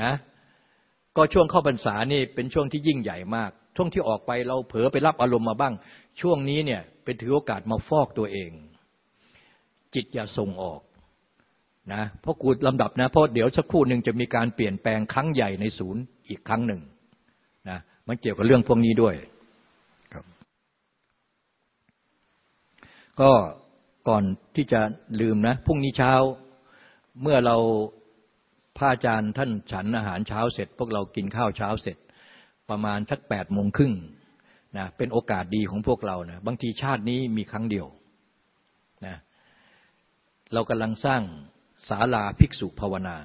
นะก็ช่วงเข้าพรรษานี่เป็นช่วงที่ยิ่งใหญ่มาก ช่วงที่ออกไปเราเผลอไปรับอารมณ์มาบ้าง ช่วงนี้เนี่ยเป็นถือโอกาสมาฟอกตัวเอง จิตอย่าส่งออกนะเพราะกูลำดับนะเพราะเดี๋ยวสักครู่หนึ่งจะมีการเปลี่ยนแปลงครั้งใหญ่ในศูนย์อีกครั้งหนึ่งนะมันเกี่ยวกับเรื่องพวกนี้ด้วย ก็ก่อนที่จะลืมนะพรุ่งนี้เช้า เมื่อเราพระอาจารย์ท่านฉันอาหารเช้าเสร็จ พวกเรากินข้าวเช้าเสร็จ ประมาณสักแปดโมงครึ่งนะเป็นโอกาสดีของพวกเรานะบางทีชาตินี้มีครั้งเดียวนะเรากำลังสร้างศาลาภิกษุภาวนา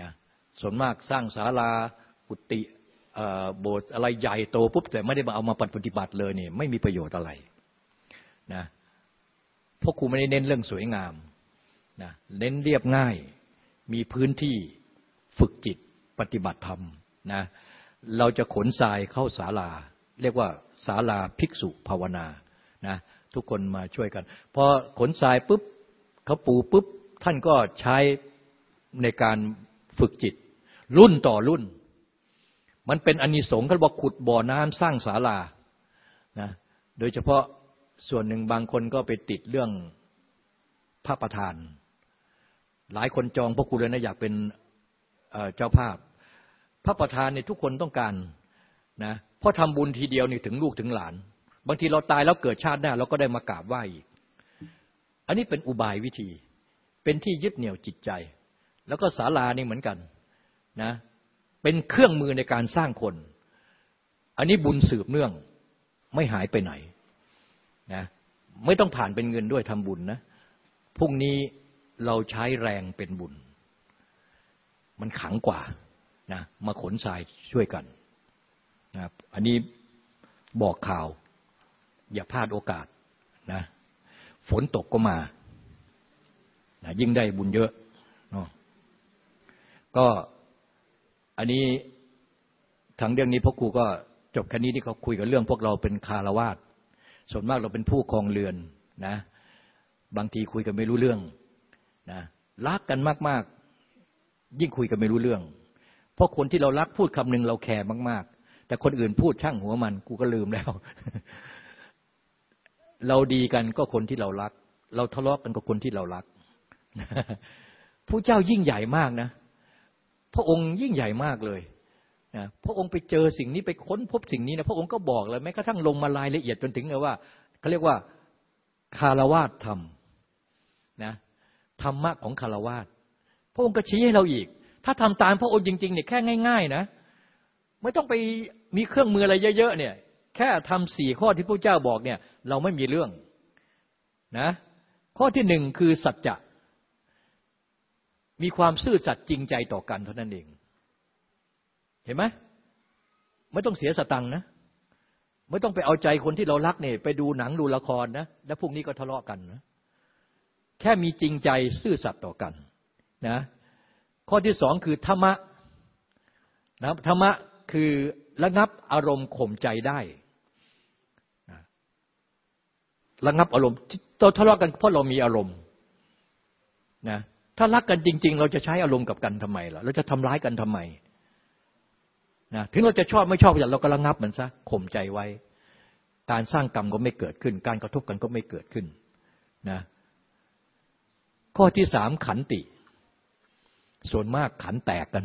นะส่วนมากสร้างศาลากุฏิโบสถ์อะไรใหญ่โตปุ๊บแต่ไม่ได้มาเอามาปฏิบัติเลยเนี่ยไม่มีประโยชน์อะไรนะ พวกครูไม่ได้เน้นเรื่องสวยงามนะเน้นเรียบง่าย มีพื้นที่ฝึกจิตปฏิบัติธรรมนะเราจะขนทรายเข้าศาลา เรียกว่าศาลาภิกษุภาวนานะทุกคนมาช่วยกันพอขนทรายปุ๊บเขาปูปุ๊บ ท่านก็ใช้ในการฝึกจิต รุ่นต่อรุ่น มันเป็นอนิสงส์เขาบอกขุดบ่อน้ำสร้างศาลานะโดยเฉพาะ ส่วนหนึ่งบางคนก็ไปติดเรื่องพระประธาน หลายคนจองพระคุณเลยนะอยากเป็นเจ้าภาพ พระประธานเนี่ยทุกคนต้องการนะเพราะทำบุญทีเดียวนี่ถึงลูกถึงหลาน บางทีเราตายแล้วเกิดชาติหน้าเราก็ได้มากราบไหว้อีก อันนี้เป็นอุบายวิธี เป็นที่ยึดเหนี่ยวจิตใจ แล้วก็ศาลานี่เหมือนกันนะเป็นเครื่องมือในการสร้างคน อันนี้บุญสืบเนื่องไม่หายไปไหน นะไม่ต้องผ่านเป็นเงินด้วยทำบุญนะพรุ่งนี้เราใช้แรงเป็นบุญ มันขังกว่านะมาขนทรายช่วยกันนะอันนี้บอกข่าว อย่าพลาดโอกาสนะฝนตกก็มานะยิ่งได้บุญเยอะเนาะก็อันนี้ทั้งเรื่องนี้พ่อครูก็จบแค่นี้ที่เขาคุยกับเรื่องพวกเราเป็นคารวาส ส่วนมากเราเป็นผู้ครองเรือนนะ บางทีคุยกันไม่รู้เรื่องนะรักกันมากๆ ยิ่งคุยกันไม่รู้เรื่อง เพราะคนที่เรารักพูดคำหนึ่งเราแคร์มากๆ แต่คนอื่นพูดช่างหัวมัน กูก็ลืมแล้ว เราดีกันก็คนที่เรารัก เราทะเลาะกันก็คนที่เรารักผู้เจ้ายิ่งใหญ่มากนะ พระองค์ยิ่งใหญ่มากเลย นะพระองค์ไปเจอสิ่งนี้ไปค้นพบสิ่งนี้นะพระองค์ก็บอกเลยแม้กระทั่งลงมารายละเอียดจนถึงเลยว่าเขาเรียกว่าคารวาสธรรมนะธรรมะของคารวาสพระองค์ก็ชี้ให้เราอีก ถ้าทำตามพระองค์จริงๆเนี่ยแค่ง่าย ๆ นะ ไม่ต้องไปมีเครื่องมืออะไรเยอะๆเนี่ย แค่ทำสี่ข้อที่พระเจ้าบอกเนี่ย เราไม่มีเรื่องนะข้อที่หนึ่งคือสัจจะมีความซื่อสัตย์จริงใจต่อกันเท่านั้นเอง เห็นไหมไม่ต้องเสียสตังค์นะ ไม่ต้องไปเอาใจคนที่เรารักเนี่ยไปดูหนังดูละครนะ แล้วพรุ่งนี้ก็ทะเลาะกันนะ แค่มีจริงใจซื่อสัตย์ต่อกันนะ ข้อที่สองคือธรรมะนะธรรมะคือระงับอารมณ์ข่มใจได้ระงับอารมณ์เราทะเลาะกันเพราะเรามีอารมณ์นะถ้ารักกันจริง ๆ เราจะใช้อารมณ์กับกันทำไมล่ะ เราจะทำร้ายกันทำไม นะถึงเราจะชอบไม่ชอบอย่างเราก็ระงับมันซะข่มใจไว้ การสร้างกรรมก็ไม่เกิดขึ้น การกระทบกันก็ไม่เกิดขึ้นนะข้อที่สามขันติ ส่วนมากขันแตกกัน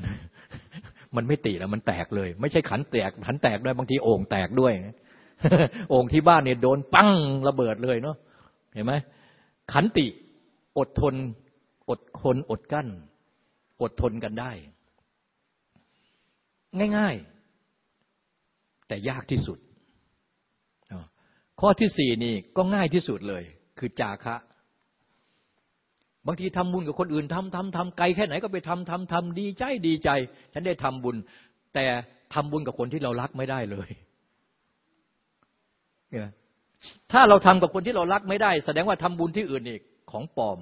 มันไม่ติแล้วมันแตกเลย ไม่ใช่ขันแตก ขันแตกด้วยบางทีโอ่งแตกด้วยโอ่งที่บ้านเนี่ยโดนปั้งระเบิดเลยเนาะเห็นไหมขันติอดทนอดคนอดกั้น อดทนกันได้ ง่าย ๆ แต่ยากที่สุด ข้อที่สี่นี่ก็ง่ายที่สุดเลย คือจาคะ บางทีทำบุญกับคนอื่นทำทำทำไกลแค่ไหนก็ไปทำทำทำดีใจดีใจ ฉันได้ทำบุญ แต่ทำบุญกับคนที่เรารักไม่ได้เลยถ้าเราทำกับคนที่เรารักไม่ได้ แสดงว่าทำบุญที่อื่นอีกของปลอม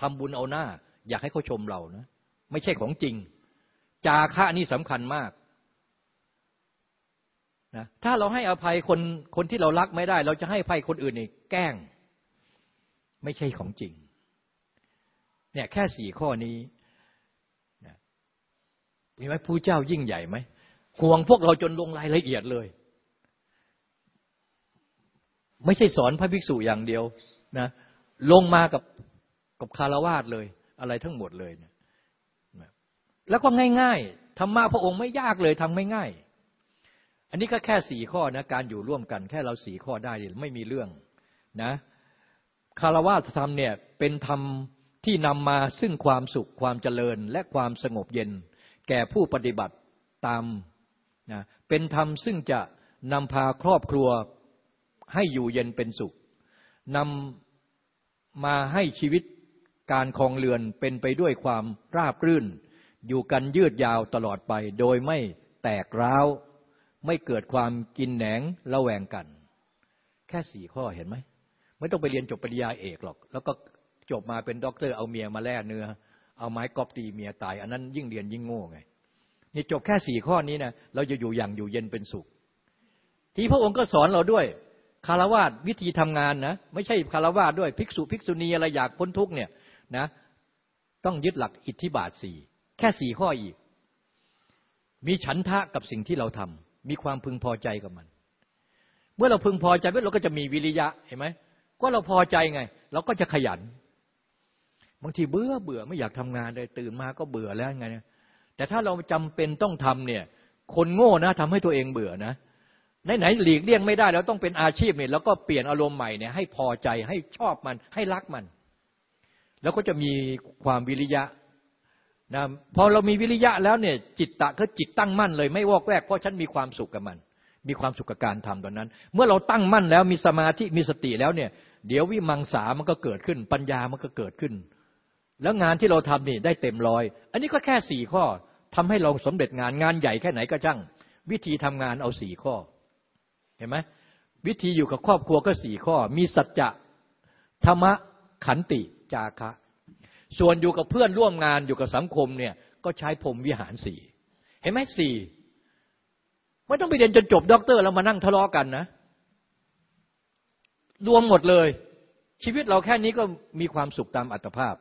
ทำบุญเอาหน้า อยากให้เขาชมเรานะ ไม่ใช่ของจริง จาคะนี่สำคัญมาก นะถ้าเราให้อภัยคนคนที่เรารักไม่ได้ เราจะให้อภัยคนอื่นอีกแกล้ง ไม่ใช่ของจริง เนี่ยแค่สี่ข้อนี้เห็นไหมผู้เจ้ายิ่งใหญ่ไหมห่วงพวกเราจนลงรายละเอียดเลย ไม่ใช่สอนพระภิกษุอย่างเดียวนะลงมากับกับคารวาสเลย อะไรทั้งหมดเลยนะแล้วก็ง่าย ๆธรรมะพระองค์ไม่ยากเลยทำไม่ง่าย อันนี้ก็แค่สี่ข้อนะการอยู่ร่วมกัน แค่เราสี่ข้อได้ไม่มีเรื่องนะคารวะธรรมเนี่ยเป็นธรรมที่นำมาซึ่งความสุขความเจริญและความสงบเย็น แก่ผู้ปฏิบัติตามนะเป็นธรรมซึ่งจะนำพาครอบครัวให้อยู่เย็นเป็นสุขนำมาให้ชีวิตการคลองเรือนเป็นไปด้วยความราบรื่น อยู่กันยืดยาวตลอดไป โดยไม่แตกร้าว ไม่เกิดความกินแหนงระแวงกัน แค่สี่ข้อเห็นไหมไม่ต้องไปเรียนจบปริญญาเอกหรอก แล้วก็จบมาเป็นด็อกเตอร์เอาเมียมาแล่เนื้อ เอาไม้กอบตีเมียตาย อันนั้นยิ่งเรียนยิ่งโง่ไงนี่จบแค่สี่ข้อนี้นะเราจะอยู่อย่างอยู่เย็นเป็นสุข ที่พระองค์ก็สอนเราด้วยคารวาสวิธีทำงานนะไม่ใช่คารวาสด้วยภิกษุภิกษุณีอะไรอยากพ้นทุกเนี่ยนะต้องยึดหลักอิทธิบาทสี่แค่สี่ข้ออีก มีฉันทะกับสิ่งที่เราทำ มีความพึงพอใจกับมัน เมื่อเราพึงพอใจเราก็จะมีวิริยะเห็นไหมก็เราพอใจไง เราก็จะขยัน บางทีเบื่อเบื่อไม่อยากทำงานเลยตื่นมาก็เบื่อแล้วไงแต่ถ้าเราจำเป็นต้องทำเนี่ย คนโง่นะทำให้ตัวเองเบื่อนะไหนไหนหลีกเลี่ยงไม่ได้แล้วต้องเป็นอาชีพเนี่ยแล้วก็เปลี่ยนอารมณ์ใหม่เนี่ยให้พอใจให้ชอบมันให้รักมัน แล้วก็จะมีความวิริยะ นะพอเรามีวิริยะแล้วเนี่ยจิตตะก็จิตตั้งมั่นเลยไม่วอกแวกเพราะฉันมีความสุขกับมัน มีความสุขกับการทำตอนนั้น เมื่อเราตั้งมั่นแล้วมีสมาธิมีสติแล้วเนี่ย เดี๋ยววิมังสามันก็เกิดขึ้น ปัญญามันก็เกิดขึ้น แล้วงานที่เราทำนี่ได้เต็มร้อย อันนี้ก็แค่สี่ข้อทำให้เราสำเร็จงานงานใหญ่แค่ไหนก็ช่าง วิธีทำงานเอาสี่ข้อ เห็นไหมวิธีอยู่กับครอบครัวก็สี่ข้อ มีสัจจะธรรมะขันติจาคะ ส่วนอยู่กับเพื่อนร่วมงานอยู่กับสังคมเนี่ยก็ใช้พรมวิหารสี่เห็นไหมสี่ไม่ต้องไปเรียนจนจบด็อกเตอร์แล้วมานั่งทะเลาะกันนะรวมหมดเลย ชีวิตเราแค่นี้ก็มีความสุขตามอัตภาพ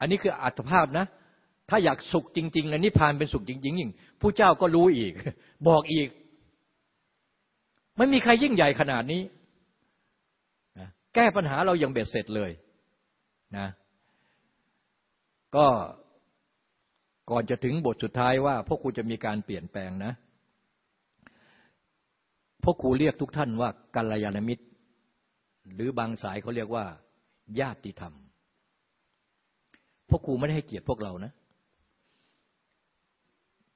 อันนี้คืออัตภาพนะ ถ้าอยากสุขจริงๆนะนิพพานเป็นสุขจริงๆผู้เจ้าก็รู้อีก บอกอีก ไม่มีใครยิ่งใหญ่ขนาดนี้แก้ปัญหาเราอย่างเบ็ดเสร็จเลยนะ ก็ก่อนจะถึงบทสุดท้ายว่าพ่อครูจะมีการเปลี่ยนแปลงนะพ่อครูเรียกทุกท่านว่ากัลยาณมิตร หรือบางสายเขาเรียกว่า ญาติธรรมพ่อครูไม่ได้ให้เกียรติพวกเรานะ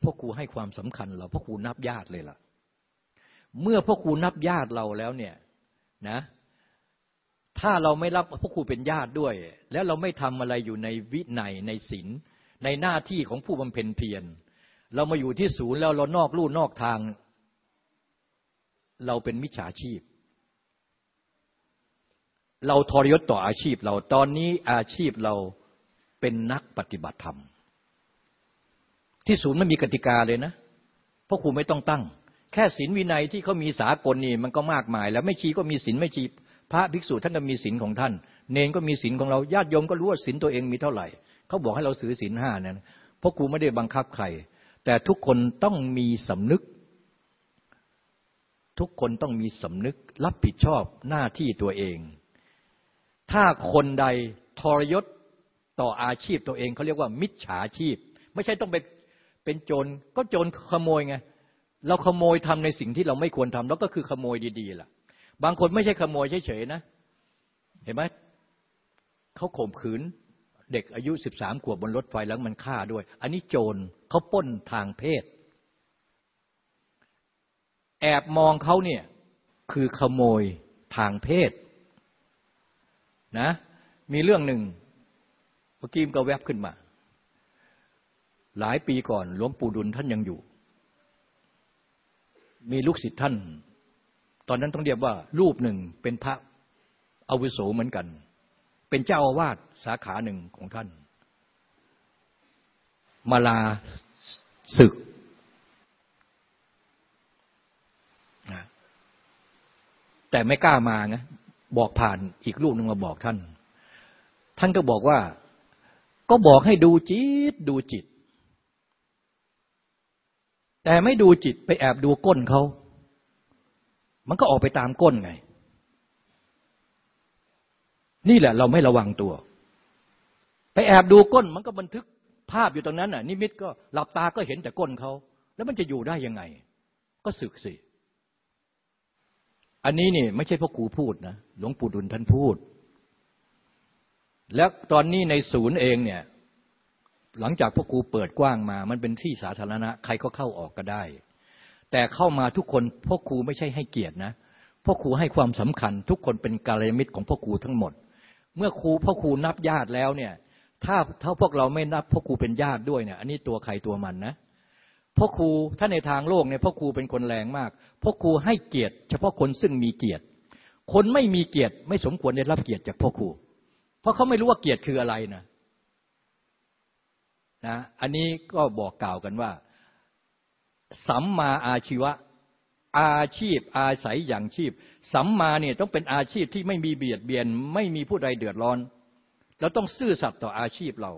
พ่อครูให้ความสำคัญเราพ่อครูนับญาติเลยล่ะ เมื่อพ่อครูนับญาติเราแล้วเนี่ยนะ ถ้าเราไม่รับพ่อครูเป็นญาติด้วย แล้วเราไม่ทำอะไรอยู่ในวินัยในศีลในหน้าที่ของผู้บำเพ็ญเพียรเรามาอยู่ที่ศูนย์แล้วเรานอกลู่นอกทาง เราเป็นมิจฉาชีพ เราทรยศต่ออาชีพเราตอนนี้อาชีพเราเป็นนักปฏิบัติธรรม ที่ศูนย์ไม่มีกติกาเลยนะพ่อครูไม่ต้องตั้ง แค่ศีลวินัยที่เขามีสากลนี่มันก็มากมาย แล้วไม่ชีก็มีศีลไม่ชี พระภิกษุท่านก็มีศีลของท่าน เนนก็มีศีลของเราญาติโยมก็รู้ว่าศีลตัวเองมีเท่าไหร่เขาบอกให้เราสือศีลห้านั้นเพราะครูไม่ได้บังคับใคร แต่ทุกคนต้องมีสำนึก ทุกคนต้องมีสำนึกรับผิดชอบหน้าที่ตัวเอง ถ้าคนใดทรยศต่ออาชีพตัวเองเขาเรียกว่ามิจฉาชีพ ไม่ใช่ต้องไปเป็นโจรก็โจรขโมยไงเราขโมยทำในสิ่งที่เราไม่ควรทำแล้วก็คือขโมยดีๆล่ะ บางคนไม่ใช่ขโมยเฉยๆนะ เห็นไหมเขาข่มขืนเด็กอายุสิบสามขวบบนรถไฟแล้วมันฆ่าด้วย อันนี้โจรเขาป้นทางเพศ แอบมองเขาเนี่ยคือขโมยทางเพศนะมีเรื่องหนึ่งเมื่อกี้มก็แวบขึ้นมา หลายปีก่อนหลวงปู่ดุลท่านยังอยู่ มีลูกศิษย์ท่าน ตอนนั้นต้องเรียกว่า รูปหนึ่งเป็นพระอาวุโสเหมือนกัน เป็นเจ้าอาวาสสาขาหนึ่งของท่าน มาลาศึกนะแต่ไม่กล้ามาไงบอกผ่านอีกรูปหนึ่งมาบอกท่าน ท่านก็บอกว่า ก็บอกให้ดูจิตดูจิต แต่ไม่ดูจิตไปแอบดูก้นเขา มันก็ออกไปตามก้นไง นี่แหละ เราไม่ระวังตัว ไปแอบดูก้นมันก็บันทึกภาพอยู่ตรงนั้นน่ะ นิมิตก็หลับตาก็เห็นแต่ก้นเขา แล้วมันจะอยู่ได้ยังไง ก็สึกสิ อันนี้นี่ไม่ใช่พ่อครูพูดนะ หลวงปู่ดุลท่านพูด แล้วตอนนี้ในศูนย์เองเนี่ย หลังจากพวกครูเปิดกว้างมา มันเป็นที่สาธารณะ ใครก็เข้าออกก็ได้ แต่เข้ามาทุกคนพ่อครูไม่ใช่ให้เกียรตินะพ่อครูให้ความสำคัญ ทุกคนเป็นกาลยมิตรของพ่อครูทั้งหมด เมื่อครูพ่อครูนับญาติแล้วเนี่ย ถ้าถ้าพวกเราไม่นับพ่อครูเป็นญาติด้วยเนี่ย อันนี้ตัวใครตัวมันนะพ่อครูถ้าในทางโลกเนี่ยพ่อครูเป็นคนแรงมากพ่อครูให้เกียรติ เฉพาะคนซึ่งมีเกียรติ คนไม่มีเกียรติไม่สมควรได้รับเกียรติจากพ่อครู เพราะเขาไม่รู้ว่าเกียรติคืออะไรนะนะ อันนี้ก็บอกกล่าวกันว่า สัมมาอาชีวะ อาชีพอาศัยอย่างชีพ สัมมาเนี่ยต้องเป็นอาชีพที่ไม่มีเบียดเบียน ไม่มีผู้ใดเดือดร้อนเราต้องซื่อสัตย์ต่ออาชีพเรา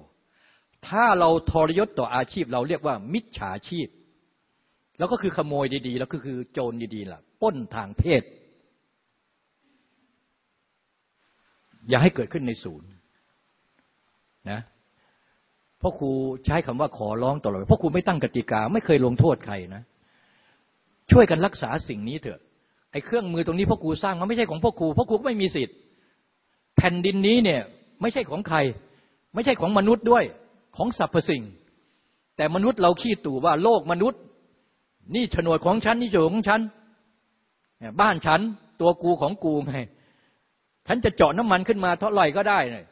ถ้าเราทรยศต่ออาชีพเราเรียกว่า มิจฉาชีพ แล้วก็คือขโมยดีๆ แล้วก็คือโจรดีๆล่ะป้นทางเพศ อย่าให้เกิดขึ้นในศูนย์นะ พ่อครูใช้คำว่าขอร้องตลอดพ่อครูไม่ตั้งกติกา ไม่เคยลงโทษใครนะ ช่วยกันรักษาสิ่งนี้เถอะไอ้เครื่องมือตรงนี้พ่อครูสร้างมันไม่ใช่ของพ่อครูพ่อครูก็ไม่มีสิทธิ์ แผ่นดินนี้เนี่ย ไม่ใช่ของใคร ไม่ใช่ของมนุษย์ด้วยของสรรพสิ่ง แต่มนุษย์เราขี้ตู่ว่าโลกมนุษย์ นี่ฉนดของฉันนี่โฉนดของฉันบ้านฉันตัวกูของกูไงฉันจะเจาะน้ำมันขึ้นมาเท่าไหร่ก็ได้เลย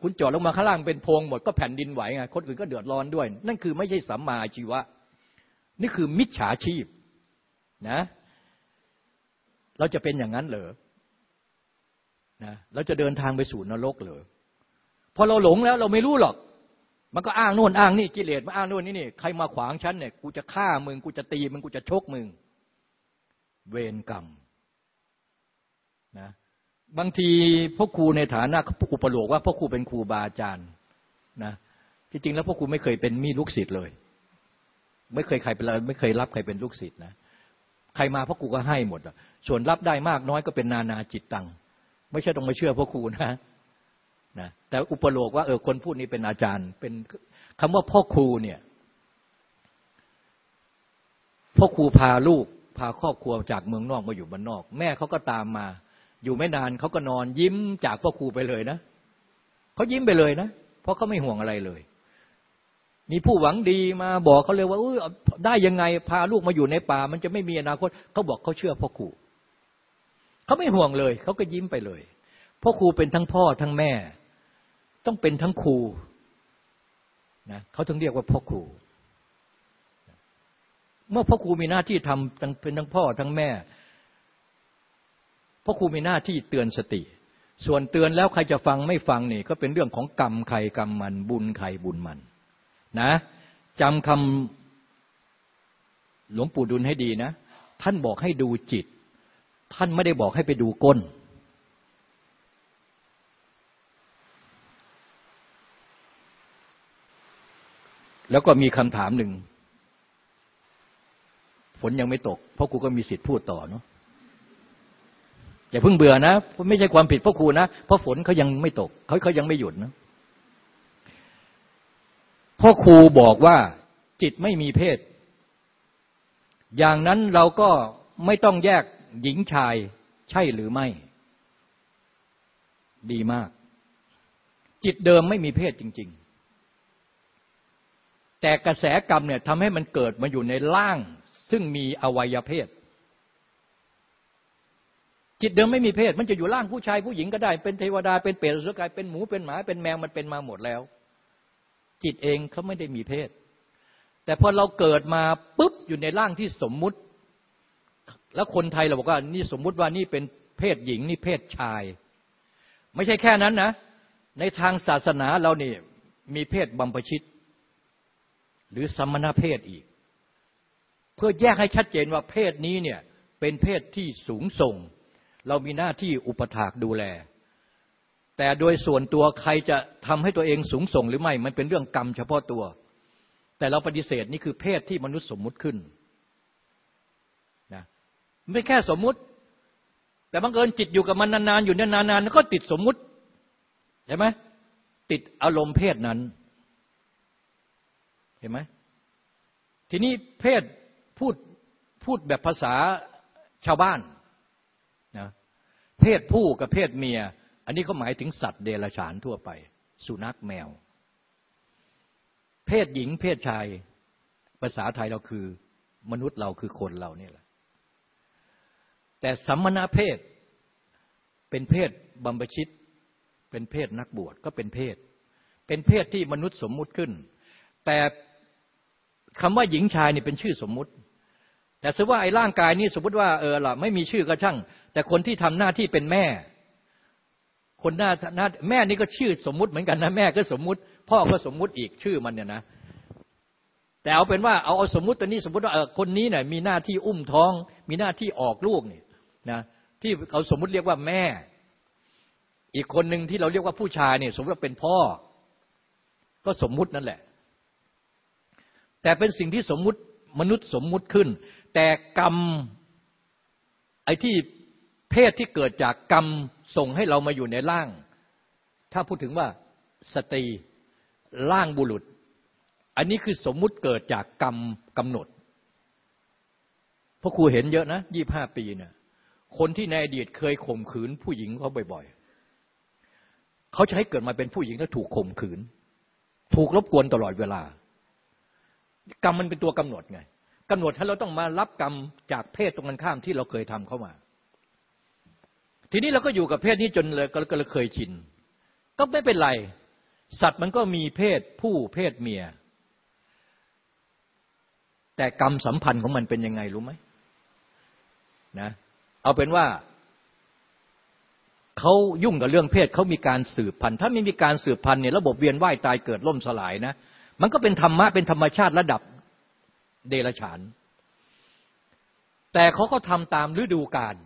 คุณจอดลงมาข้างล่างเป็นโพงหมดก็แผ่นดินไหวไงคนอื่นก็เดือดร้อนด้วย นั่นคือไม่ใช่สัมมาชีวะ นี่คือมิจฉาชีพนะ เราจะเป็นอย่างนั้นเหรอนะเราจะเดินทางไปสู่นรกเหรอพอเราหลงแล้วเราไม่รู้หรอก มันก็อ้างโน่นอ้างนี่กิเลสมาอ้างโน่นนี่นี่ใครมาขวางฉันเนี่ยกูจะฆ่ามึงกูจะตีมึงกูจะชกมึงเวรกรรมนะ บางทีพ่อครูในฐานะอุปโลกว่าพ่อครูเป็นครูบาอาจารย์นะที่จริงแล้วพ่อครูไม่เคยเป็นมีลูกศิษย์เลย ไม่เคยใครเป็นไม่เคยรับใครเป็นลูกศิษย์นะใครมาพ่อครูก็ให้หมดส่วนรับได้มากน้อยก็เป็นนานาจิตตังไม่ใช่ต้องมาเชื่อพ่อครูนะนะแต่อุปโลกว่าเออคนพูดนี้เป็นอาจารย์เป็นคำว่าพ่อครูเนี่ยพ่อครูพาลูกพาครอบครัวจากเมืองนอกมาอยู่บ้านนอก แม่เขาก็ตามมา อยู่ไม่นานเขาก็นอนยิ้มจากพ่อครูไปเลยนะเขายิ้มไปเลยนะ เพราะเขาไม่ห่วงอะไรเลย มีผู้หวังดีมาบอกเขาเลยว่าได้ยังไงพาลูกมาอยู่ในป่า มันจะไม่มีอนาคตเขาบอกเขาเชื่อพ่อครูเขาไม่ห่วงเลยเขาก็ยิ้มไปเลยพ่อครูเป็นทั้งพ่อทั้งแม่ ต้องเป็นทั้งครูนะเขาถึงเรียกว่าพ่อครูเมื่อพ่อครูมีหน้าที่ทำเป็นทั้งพ่อทั้งแม่ เพราะครูมีหน้าที่เตือนสติ ส่วนเตือนแล้วใครจะฟังไม่ฟังนี่ก็เป็นเรื่องของกรรมใครกรรมมัน บุญใครบุญมันนะจำคำหลวงปู่ดุลให้ดีนะ ท่านบอกให้ดูจิต ท่านไม่ได้บอกให้ไปดูก้น แล้วก็มีคำถามหนึ่งฝนยังไม่ตก เพราะกูก็มีสิทธิ์พูดต่อเนาะ อย่าเพิ่งเบื่อนะ ไม่ใช่ความผิดพ่อครูนะเพราะฝนเขายังไม่ตกเขาเขายังไม่หยุดนะพ่อครูบอกว่าจิตไม่มีเพศ อย่างนั้นเราก็ไม่ต้องแยกหญิงชายใช่หรือไม่ ดีมาก จิตเดิมไม่มีเพศจริง ๆ แต่กระแสกรรมเนี่ยทำให้มันเกิดมาอยู่ในร่าง ซึ่งมีอวัยเพศ จิตเดิมไม่มีเพศ มันจะอยู่ร่างผู้ชายผู้หญิงก็ได้ เป็นเทวดา เป็นเปรตสุกาย เป็นหมู เป็นหมา เป็นแมว มันเป็นมาหมดแล้ว จิตเองเขาไม่ได้มีเพศ แต่พอเราเกิดมาปุ๊บอยู่ในร่างที่สมมุติ แล้วคนไทยเราบอกว่า นี่สมมุติว่านี่เป็นเพศหญิง นี่เพศชาย ไม่ใช่แค่นั้นนะ ในทางศาสนาเรานี่มีเพศบัมพชิต หรือสมณเพศอีก เพื่อแยกให้ชัดเจนว่าเพศนี้เนี่ยเป็นเพศที่สูงส่ง เรามีหน้าที่อุปถากดูแล แต่โดยส่วนตัวใครจะทำให้ตัวเองสูงส่งหรือไม่ มันเป็นเรื่องกรรมเฉพาะตัว แต่เราปฏิเสธนี่คือเพศที่มนุษย์สมมุติขึ้นนะไม่แค่สมมุติ แต่บังเอิญจิตอยู่กับมันนานๆอยู่นานๆก็ติดสมมุติเห็นไหมติดอารมณ์เพศนั้น เห็นไหมทีนี้เพศพูดพูดแบบภาษาชาวบ้าน เพศผู้กับเพศเมีย อันนี้เขาหมายถึงสัตว์เดรัจฉานทั่วไป สุนัขแมว เพศหญิงเพศชาย ภาษาไทยเราคือ มนุษย์เราคือคนเราเนี่ยแหละ แต่สัมมนาเพศเป็นเพศบำบชิต เป็นเพศนักบวชก็เป็นเพศ เป็นเพศที่มนุษย์สมมุติขึ้น แต่คำว่าหญิงชายนี่เป็นชื่อสมมุติ แต่สมมติว่าไอ้ร่างกายนี้สมมติว่าเออล่ะไม่มีชื่อก็ช่าง แต่คนที่ทำหน้าที่เป็นแม่ คนหน้าหน้าแม่นี่ก็ชื่อสมมุติเหมือนกันนะแม่ก็สมมุติ พ่อก็สมมุติอีกชื่อมันเนี่ยนะ แต่เอาเป็นว่าเอาเอาสมมุติตัวนี้สมมติว่าเออคนนี้เนี่ยมีหน้าที่อุ้มท้อง มีหน้าที่ออกลูกเนี่ยนะที่เขาสมมุติเรียกว่าแม่ อีกคนหนึ่งที่เราเรียกว่าผู้ชายเนี่ย สมมติว่าเป็นพ่อ ก็สมมุตินั่นแหละ แต่เป็นสิ่งที่สมมุติมนุษย์สมมุติขึ้น แต่กรรมไอ้ที่ เพศที่เกิดจากกรรมส่งให้เรามาอยู่ในร่าง ถ้าพูดถึงว่าสตรีร่างบุรุษ อันนี้คือสมมุติเกิดจากกรรมกำหนดพราะครูเห็นเยอะนะยี่ห้าปีเนะี่ยคนที่ในอดีตเคยข่มขืนผู้หญิงเขาบ่อยๆเขาจะให้เกิดมาเป็นผู้หญิงแล้วถูกข่มขืน ถูกรบกวนตลอดเวลา กรรมมันเป็นตัวกำหนดไงกำหนดให้เราต้องมารับกรรมจากเพศตรงกันข้ามที่เราเคยทำเข้ามา ทีนี้เราก็อยู่กับเพศนี้จนเลยก็เลยเคยชิน ก็ไม่เป็นไร สัตว์มันก็มีเพศผู้เพศเมีย แต่กรรมสัมพันธ์ของมันเป็นยังไงรู้ไหมนะเอาเป็นว่าเขายุ่งกับเรื่องเพศเขามีการสืบพันธุ์ ถ้าไม่มีการสืบพันธุ์เนี่ยระบบเวียนว่ายตายเกิดล่มสลายนะ มันก็เป็นธรรมะเป็นธรรมชาติระดับเดรัจฉาน แต่เขาก็ทำตามฤดูกาล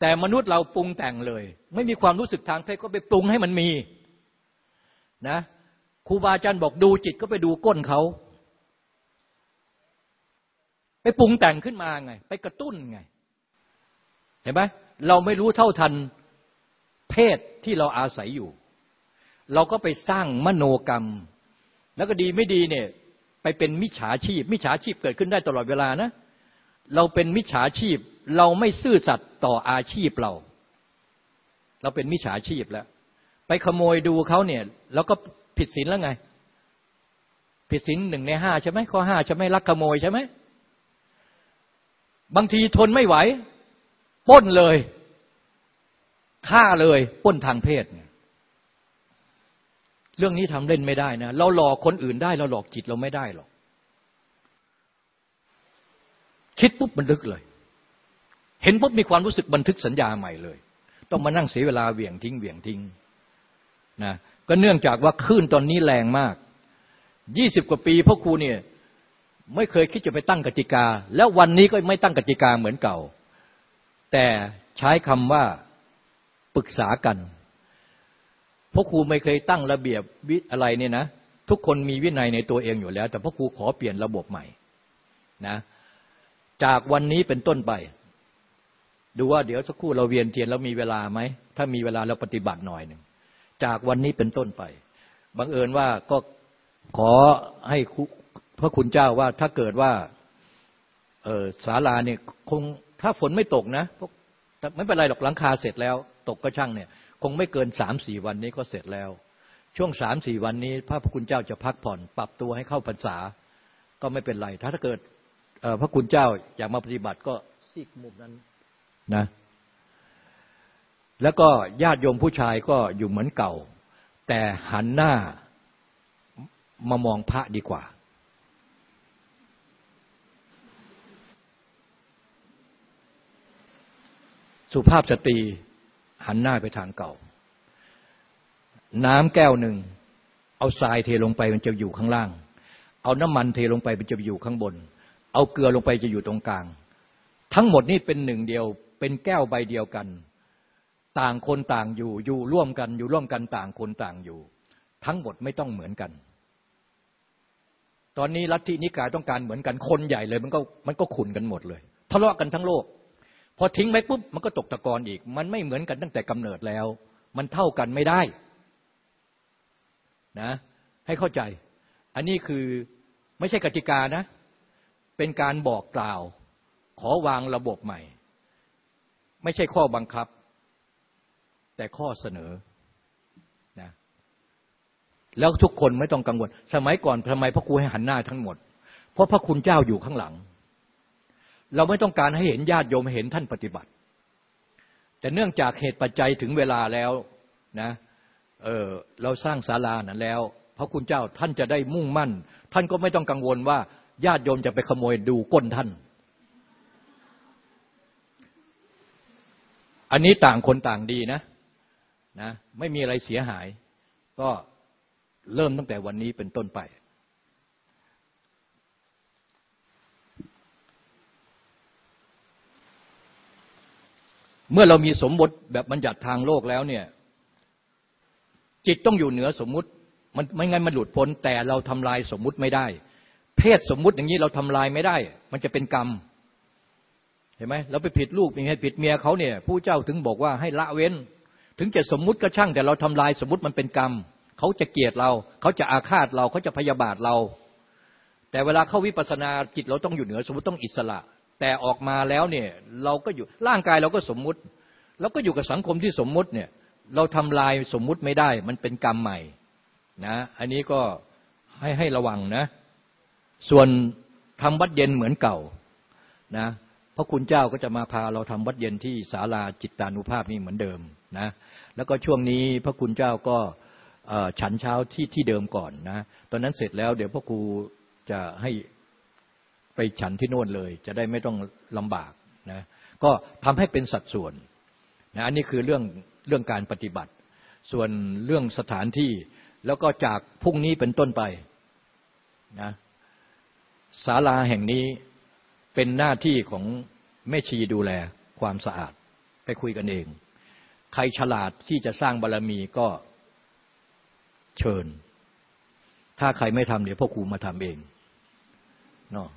แต่มนุษย์เราปรุงแต่งเลย ไม่มีความรู้สึกทางเพศก็ไปปรุงให้มันมีนะครูบาอาจารย์บอกดูจิตก็ไปดูก้นเขาไปปรุงแต่งขึ้นมาไง ไปกระตุ้นไง เห็นไหมเราไม่รู้เท่าทันเพศที่เราอาศัยอยู่ เราก็ไปสร้างมโนกรรม แล้วก็ดีไม่ดีเนี่ย ไปเป็นมิจฉาชีพ มิจฉาชีพเกิดขึ้นได้ตลอดเวลานะ เราเป็นมิจฉาชีพ เราไม่ซื่อสัตย์ต่ออาชีพเรา เราเป็นมิจฉาชีพแล้ว ไปขโมยดูเขาเนี่ยแล้วก็ผิดศีลแล้วไง ผิดศีลหนึ่งในห้าใช่ไหมข้อห้าใช่ไหมลักขโมยใช่ไหมบางทีทนไม่ไหวป้นเลยฆ่าเลยป้นทางเพศเนี่ยเรื่องนี้ทำเล่นไม่ได้นะ เราหลอกคนอื่นได้ เราหลอกจิตเราไม่ได้หรอก คิดปุ๊บบันทึกเลย เห็นปุ๊บมีความรู้สึกบันทึกสัญญาใหม่เลย ต้องมานั่งเสียเวลาเหวี่ยงทิ้งเหวี่ยงทิ้งนะก็เนื่องจากว่าคลื่นตอนนี้แรงมากยี่สิบกว่าปีพ่อครูเนี่ยไม่เคยคิดจะไปตั้งกติกา แล้ววันนี้ก็ไม่ตั้งกติกาเหมือนเก่า แต่ใช้คำว่าปรึกษากันพ่อครูไม่เคยตั้งระเบียบวิอะไรเนี่ยนะทุกคนมีวินัยในตัวเองอยู่แล้ว แต่พ่อครูขอเปลี่ยนระบบใหม่นะ จากวันนี้เป็นต้นไป ดูว่าเดี๋ยวสักครู่เราเวียนเทียนแล้วมีเวลาไหม ถ้ามีเวลาเราปฏิบัติหน่อยหนึ่งจากวันนี้เป็นต้นไปบังเอิญว่าก็ขอให้พระคุณเจ้าว่าถ้าเกิดว่าเศาลาเนี่ยคงถ้าฝนไม่ตกนะไม่เป็นไรหรอกหลังคาเสร็จแล้ว ตกก็ช่างเนี่ย คงไม่เกินสามสี่วันนี้ก็เสร็จแล้ว ช่วงสามสี่วันนี้ พระคุณเจ้าจะพักผ่อน ปรับตัวให้เข้าพรรษา ก็ไม่เป็นไร ถ้าถ้าเกิด พระคุณเจ้าอยากมาปฏิบัติก็ซีกมุมนั้นนะ แล้วก็ญาติโยมผู้ชายก็อยู่เหมือนเก่า แต่หันหน้ามามองพระดีกว่า สุภาพสตรีหันหน้าไปทางเก่า น้ำแก้วหนึ่ง เอาทรายเทลงไปมันจะอยู่ข้างล่าง เอาน้ำมันเทลงไปมันจะอยู่ข้างบน เอาเกลือลงไปจะอยู่ตรงกลาง ทั้งหมดนี่เป็นหนึ่งเดียว เป็นแก้วใบเดียวกัน ต่างคนต่างอยู่ อยู่ร่วมกันอยู่ร่วมกันต่างคนต่างอยู่ ทั้งหมดไม่ต้องเหมือนกัน ตอนนี้ลัทธินิกายต้องการเหมือนกันคนใหญ่เลย มันก็มันก็ขุนกันหมดเลยทะเลาะกันทั้งโลก พอทิ้งไปปุ๊บมันก็ตกตะกอนอีก มันไม่เหมือนกันตั้งแต่กำเนิดแล้ว มันเท่ากันไม่ได้นะให้เข้าใจ อันนี้คือไม่ใช่กติกานะ เป็นการบอกกล่าว ขอวางระบบใหม่ ไม่ใช่ข้อบังคับ แต่ข้อเสนอนะแล้วทุกคนไม่ต้องกังวล สมัยก่อนทำไมพระครูให้หันหน้าทั้งหมด เพราะพระคุณเจ้าอยู่ข้างหลัง เราไม่ต้องการให้เห็นญาติโยมเห็นท่านปฏิบัติ แต่เนื่องจากเหตุปัจจัยถึงเวลาแล้วนะเออเราสร้างศาลานั้นแล้ว พระคุณเจ้าท่านจะได้มุ่งมั่น ท่านก็ไม่ต้องกังวลว่า ญาติโยมจะไปขโมยดูก้นท่าน อันนี้ต่างคนต่างดีนะนะไม่มีอะไรเสียหาย ก็เริ่มตั้งแต่วันนี้เป็นต้นไป เมื่อเรามีสมบทแบบบัญญัติทางโลกแล้วเนี่ย จิตต้องอยู่เหนือสมมุติ มันไม่งั้นมันหลุดพ้นแต่เราทำลายสมมุติไม่ได้ เพศสมมุติอย่างนี้เราทำลายไม่ได้ มันจะเป็นกรรม เห็นไหมเราไปผิดลูกอย่างไงผิดเมียเขาเนี่ยผู้เจ้าถึงบอกว่าให้ละเว้น ถึงจะสมมุติก็ช่าง แต่เราทำลายสมมุติมันเป็นกรรมเขาจะเกลียดเรา เขาจะอาฆาตเราเขาจะพยาบาทเรา แต่เวลาเข้าวิปัสสนาจิตเราต้องอยู่เหนือสมมติต้องอิสระ แต่ออกมาแล้วเนี่ยเราก็อยู่ร่างกายเราก็สมมุติแล้วก็อยู่กับสังคมที่สมมุติเนี่ยเราทำลายสมมุติไม่ได้ มันเป็นกรรมใหม่นะ อันนี้ก็ให้ให้ระวังนะ ส่วนทำวัดเย็นเหมือนเก่านะพระคุณเจ้าก็จะมาพาเราทำวัดเย็นที่ศาลาจิตตานุภาพนี่เหมือนเดิมนะแล้วก็ช่วงนี้พระคุณเจ้าก็ฉันเช้าที่ที่เดิมก่อนนะตอนนั้นเสร็จแล้วเดี๋ยวพ่อครูจะให้ไปฉันที่โน่นเลย จะได้ไม่ต้องลำบากนะก็ทำให้เป็นสัดส่วนนะอันนี้คือเรื่องเรื่องการปฏิบัติ ส่วนเรื่องสถานที่แล้วก็จากพรุ่งนี้เป็นต้นไปนะ ศาลาแห่งนี้เป็นหน้าที่ของแม่ชีดูแลความสะอาดไปคุยกันเอง ใครฉลาดที่จะสร้างบารรมีก็เชิญ ถ้าใครไม่ทำเดี๋ยวพ่อครูมาทำเองเนาะ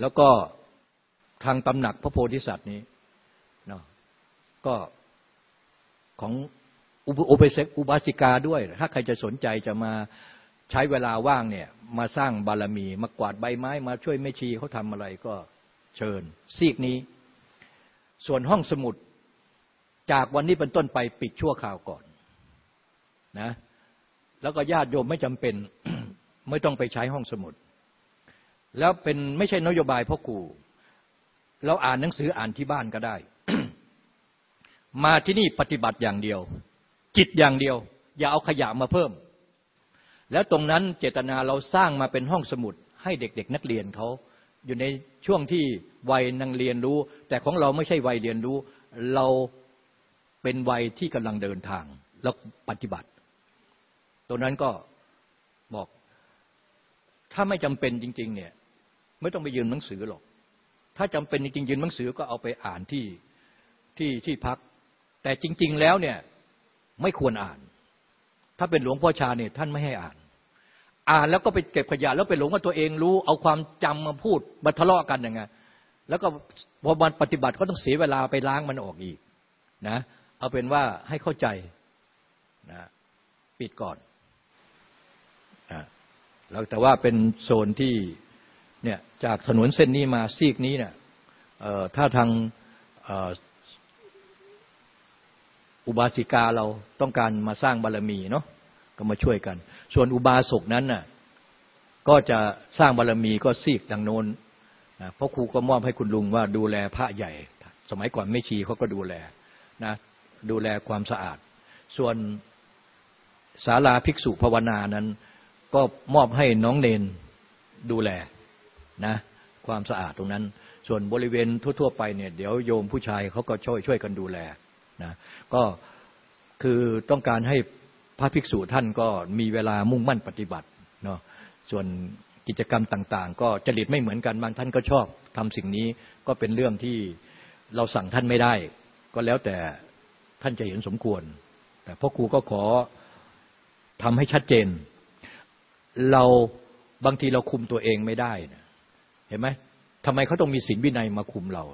แล้วก็ทางตำหนักพระโพธิสัตว์นี้เนาะก็ของอุปเสกอุบาสิกาด้วย ถ้าใครจะสนใจจะมา ใช้เวลาว่างเนี่ยมาสร้างบารมี มากวาดใบไม้ มาช่วยแม่ชีเขาทำอะไรก็เชิญ ซีกนี้ ส่วนห้องสมุดจากวันนี้เป็นต้นไปปิดชั่วคราวก่อนนะแล้วก็ญาติโยมไม่จำเป็นไม่ต้องไปใช้ห้องสมุด แล้วเป็นไม่ใช่นโยบายพ่อครูเราอ่านหนังสืออ่านที่บ้านก็ได้ มาที่นี่ปฏิบัติอย่างเดียว จิตอย่างเดียว อย่าเอาขยะมาเพิ่ม แล้วตรงนั้นเจตนาเราสร้างมาเป็นห้องสมุดให้เด็ก ๆ นักเรียนเขาอยู่ในช่วงที่วัยนังเรียนรู้ แต่ของเราไม่ใช่วัยเรียนรู้ เราเป็นวัยที่กำลังเดินทางแล้วปฏิบัติ ตรงนั้นก็บอกถ้าไม่จำเป็นจริง ๆ เนี่ยไม่ต้องไปยืนหนังสือหรอก ถ้าจำเป็นจริงๆยืนหนังสือก็เอาไปอ่านที่ที่ที่พัก แต่จริง ๆ แล้วเนี่ยไม่ควรอ่าน ถ้าเป็นหลวงพ่อชาเนี่ยท่านไม่ให้อ่าน อ่านแล้วก็ไปเก็บขยะแล้วไปหลงว่าตัวเองรู้ เอาความจำมาพูดมาทะเลาะกันยังไงแล้วก็พอวันปฏิบัติก็ต้องเสียเวลาไปล้างมันออกอีกนะเอาเป็นว่าให้เข้าใจนะปิดก่อนแล้วแต่ว่าเป็นโซนที่เนี่ยจากถนนเส้นนี้มาซีกนี้เนี่ยถ้าทาง อุบาสิกาเราต้องการมาสร้างบารรมีเนาะก็มาช่วยกัน ส่วนอุบาสกนั้นน่ะก็จะสร้างบารรมีก็ซีกดังโน้นนะเพราะครูก็มอบให้คุณลุงว่าดูแลพระใหญ่ สมัยก่อนไม่ชีเขาก็ดูแลนะดูแลความสะอาด ส่วนศาลาภิกษุภาวนานั้น ก็มอบให้น้องเนนดูแลนะความสะอาดตรงนั้น ส่วนบริเวณทั่ว ๆ ไปเนี่ยเดี๋ยวโยมผู้ชายเขาก็ช่วยช่วยกันดูแล นะก็คือต้องการให้พระภิกษุท่านก็มีเวลามุ่งมั่นปฏิบัติเนาะส่วนกิจกรรมต่างๆ ก็จริตไม่เหมือนกันบางท่านก็ชอบทำสิ่งนี้ก็เป็นเรื่องที่เราสั่งท่านไม่ได้ ก็แล้วแต่ท่านจะเห็นสมควร แต่พ่อครูก็ขอทำให้ชัดเจน เราบางทีเราคุมตัวเองไม่ได้นะเห็นไหมทำไมเขาต้องมีศีลวินัยมาคุมเรา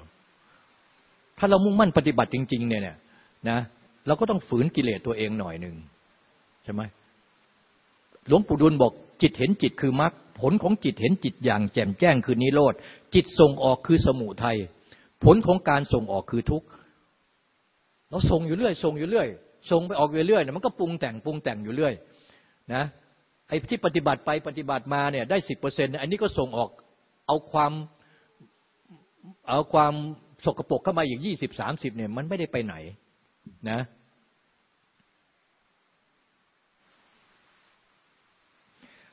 ถ้าเรามุ่งมั่นปฏิบัติจริง ๆ เนี่ย นะเราก็ต้องฝืนกิเลสตัวเองหน่อยหนึ่งใช่ไหมหลวงปู่ดูลบอกจิตเห็นจิตคือมรรคผลของจิตเห็นจิตอย่างแจ่มแจ้งคือนิโรธจิตส่งออกคือสมุทัยผลของการส่งออกคือทุกข์เราส่งอยู่เรื่อยส่งอยู่เรื่อยส่งไปออกอยู่เรื่อยเนี่ยมันก็ปรุงแต่งปรุงแต่งอยู่เรื่อยนะไอ้ที่ปฏิบัติไปปฏิบัติมาเนี่ยได้สิบเปอร์เซ็นต์อันนี้ก็ส่งออกเอาความเอาความสกปรกเข้ามาอีกยี่สิบสามสิบเนี่ยมันไม่ได้ไปไหน นะ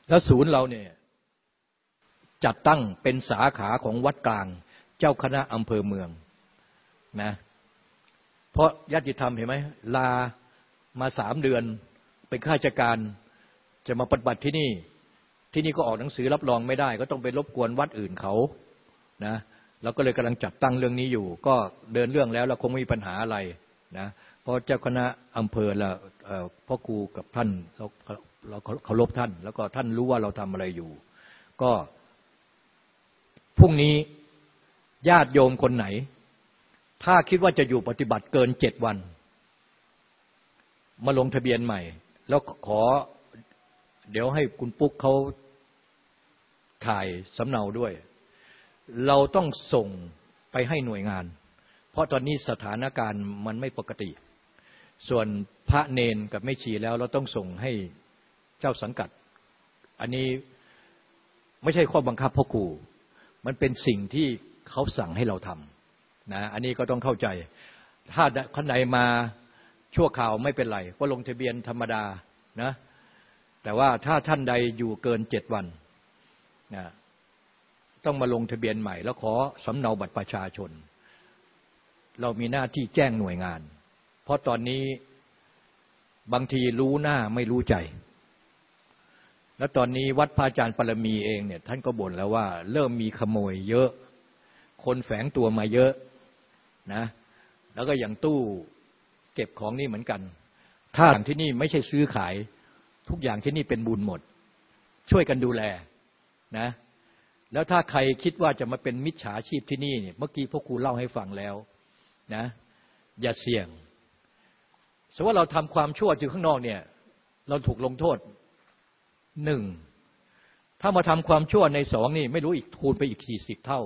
แล้วศูนย์เราเนี่ยจัดตั้งเป็นสาขาของวัดกลาง เจ้าคณะอำเภอเมืองนะเพราะญาติธรรมเห็นไหมลามาสามเดือนเป็นข้าราชการจะมาปฏิบัติที่นี่ ที่นี่ก็ออกหนังสือรับรองไม่ได้ ก็ต้องไปรบกวนวัดอื่นเขานะเราก็เลยกำลังจัดตั้งเรื่องนี้อยู่ ก็เดินเรื่องแล้วเราคงไม่มีปัญหาอะไร นะเพราะเจ้าคณะอำเภอละพ่อครูกับท่านเราเราเคารพท่าน แล้วก็ท่านรู้ว่าเราทำอะไรอยู่ ก็พรุ่งนี้ญาติโยมคนไหน ถ้าคิดว่าจะอยู่ปฏิบัติเกินเจ็ดวัน มาลงทะเบียนใหม่ แล้วขอเดี๋ยวให้คุณปุ๊กเขาถ่ายสำเนาด้วย เราต้องส่งไปให้หน่วยงาน เพราะตอนนี้สถานการณ์มันไม่ปกติ ส่วนพระเนนกับไม่ชีแล้วเราต้องส่งให้เจ้าสังกัด อันนี้ไม่ใช่ข้อบังคับพ่อครูมันเป็นสิ่งที่เขาสั่งให้เราทำนะอันนี้ก็ต้องเข้าใจ ถ้าคนไหนมาชั่วข่าวไม่เป็นไร ก็ลงทะเบียนธรรมดานะแต่ว่าถ้าท่านใดอยู่เกินเจ็ดวันนะต้องมาลงทะเบียนใหม่ แล้วขอสำเนาบัตรประชาชน เรามีหน้าที่แจ้งหน่วยงาน เพราะตอนนี้บางทีรู้หน้าไม่รู้ใจ แล้วตอนนี้วัดพระอาจารย์ปรมีเองเนี่ยท่านก็บ่นแล้วว่า เริ่มมีขโมยเยอะ คนแฝงตัวมาเยอะนะ แล้วก็อย่างตู้เก็บของนี่เหมือนกัน ถ้าอย่างที่นี่ไม่ใช่ซื้อขาย ทุกอย่างที่นี่เป็นบุญหมด ช่วยกันดูแลนะแล้วถ้าใครคิดว่าจะมาเป็นมิจฉาชีพที่นี่เนี่ยเมื่อกี้พ่อครูเล่าให้ฟังแล้ว นะ อย่าเสี่ยง สมมติว่าเราทำความชั่วอยู่ข้างนอกเนี่ย เราถูกลงโทษหนึ่ง ถ้ามาทำความชั่วในสองนี่ ไม่รู้อีกคูณไปอีกสี่สิบเท่า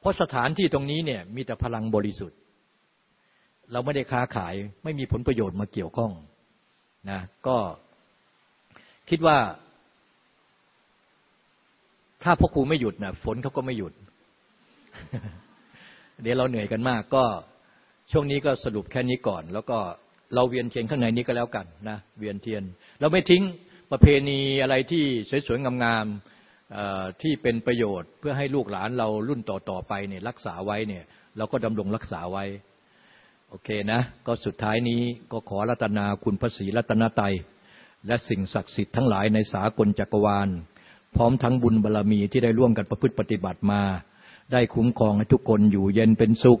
เพราะสถานที่ตรงนี้เนี่ย มีแต่พลังบริสุทธิ์ เราไม่ได้ค้าขาย ไม่มีผลประโยชน์มาเกี่ยวข้องนะก็คิดว่า ถ้าพ่อครูไม่หยุดนะฝนเขาก็ไม่หยุด เดี๋ยวเราเหนื่อยกันมากก็ ช่วงนี้ก็สรุปแค่นี้ก่อน แล้วก็เราเวียนเทียนข้างในนี้ก็แล้วกันนะเวียนเทียน เราไม่ทิ้งประเพณีอะไรที่สวยๆงามๆที่เป็นประโยชน์ เพื่อให้ลูกหลานเรารุ่นต่อๆไปเนี่ยรักษาไว้เนี่ยเราก็ดำรงรักษาไว้โอเคนะ ก็สุดท้ายนี้ก็ขอรัตนาคุณพระศรีรัตนตยและสิ่งศักดิ์สิทธิ์ทั้งหลายในสากลจักรวาล พร้อมทั้งบุญบารรมีที่ได้ร่วมกันประพฤติปฏิบัติมา ได้คุ้มครองให้ทุกคนอยู่เย็นเป็นสุข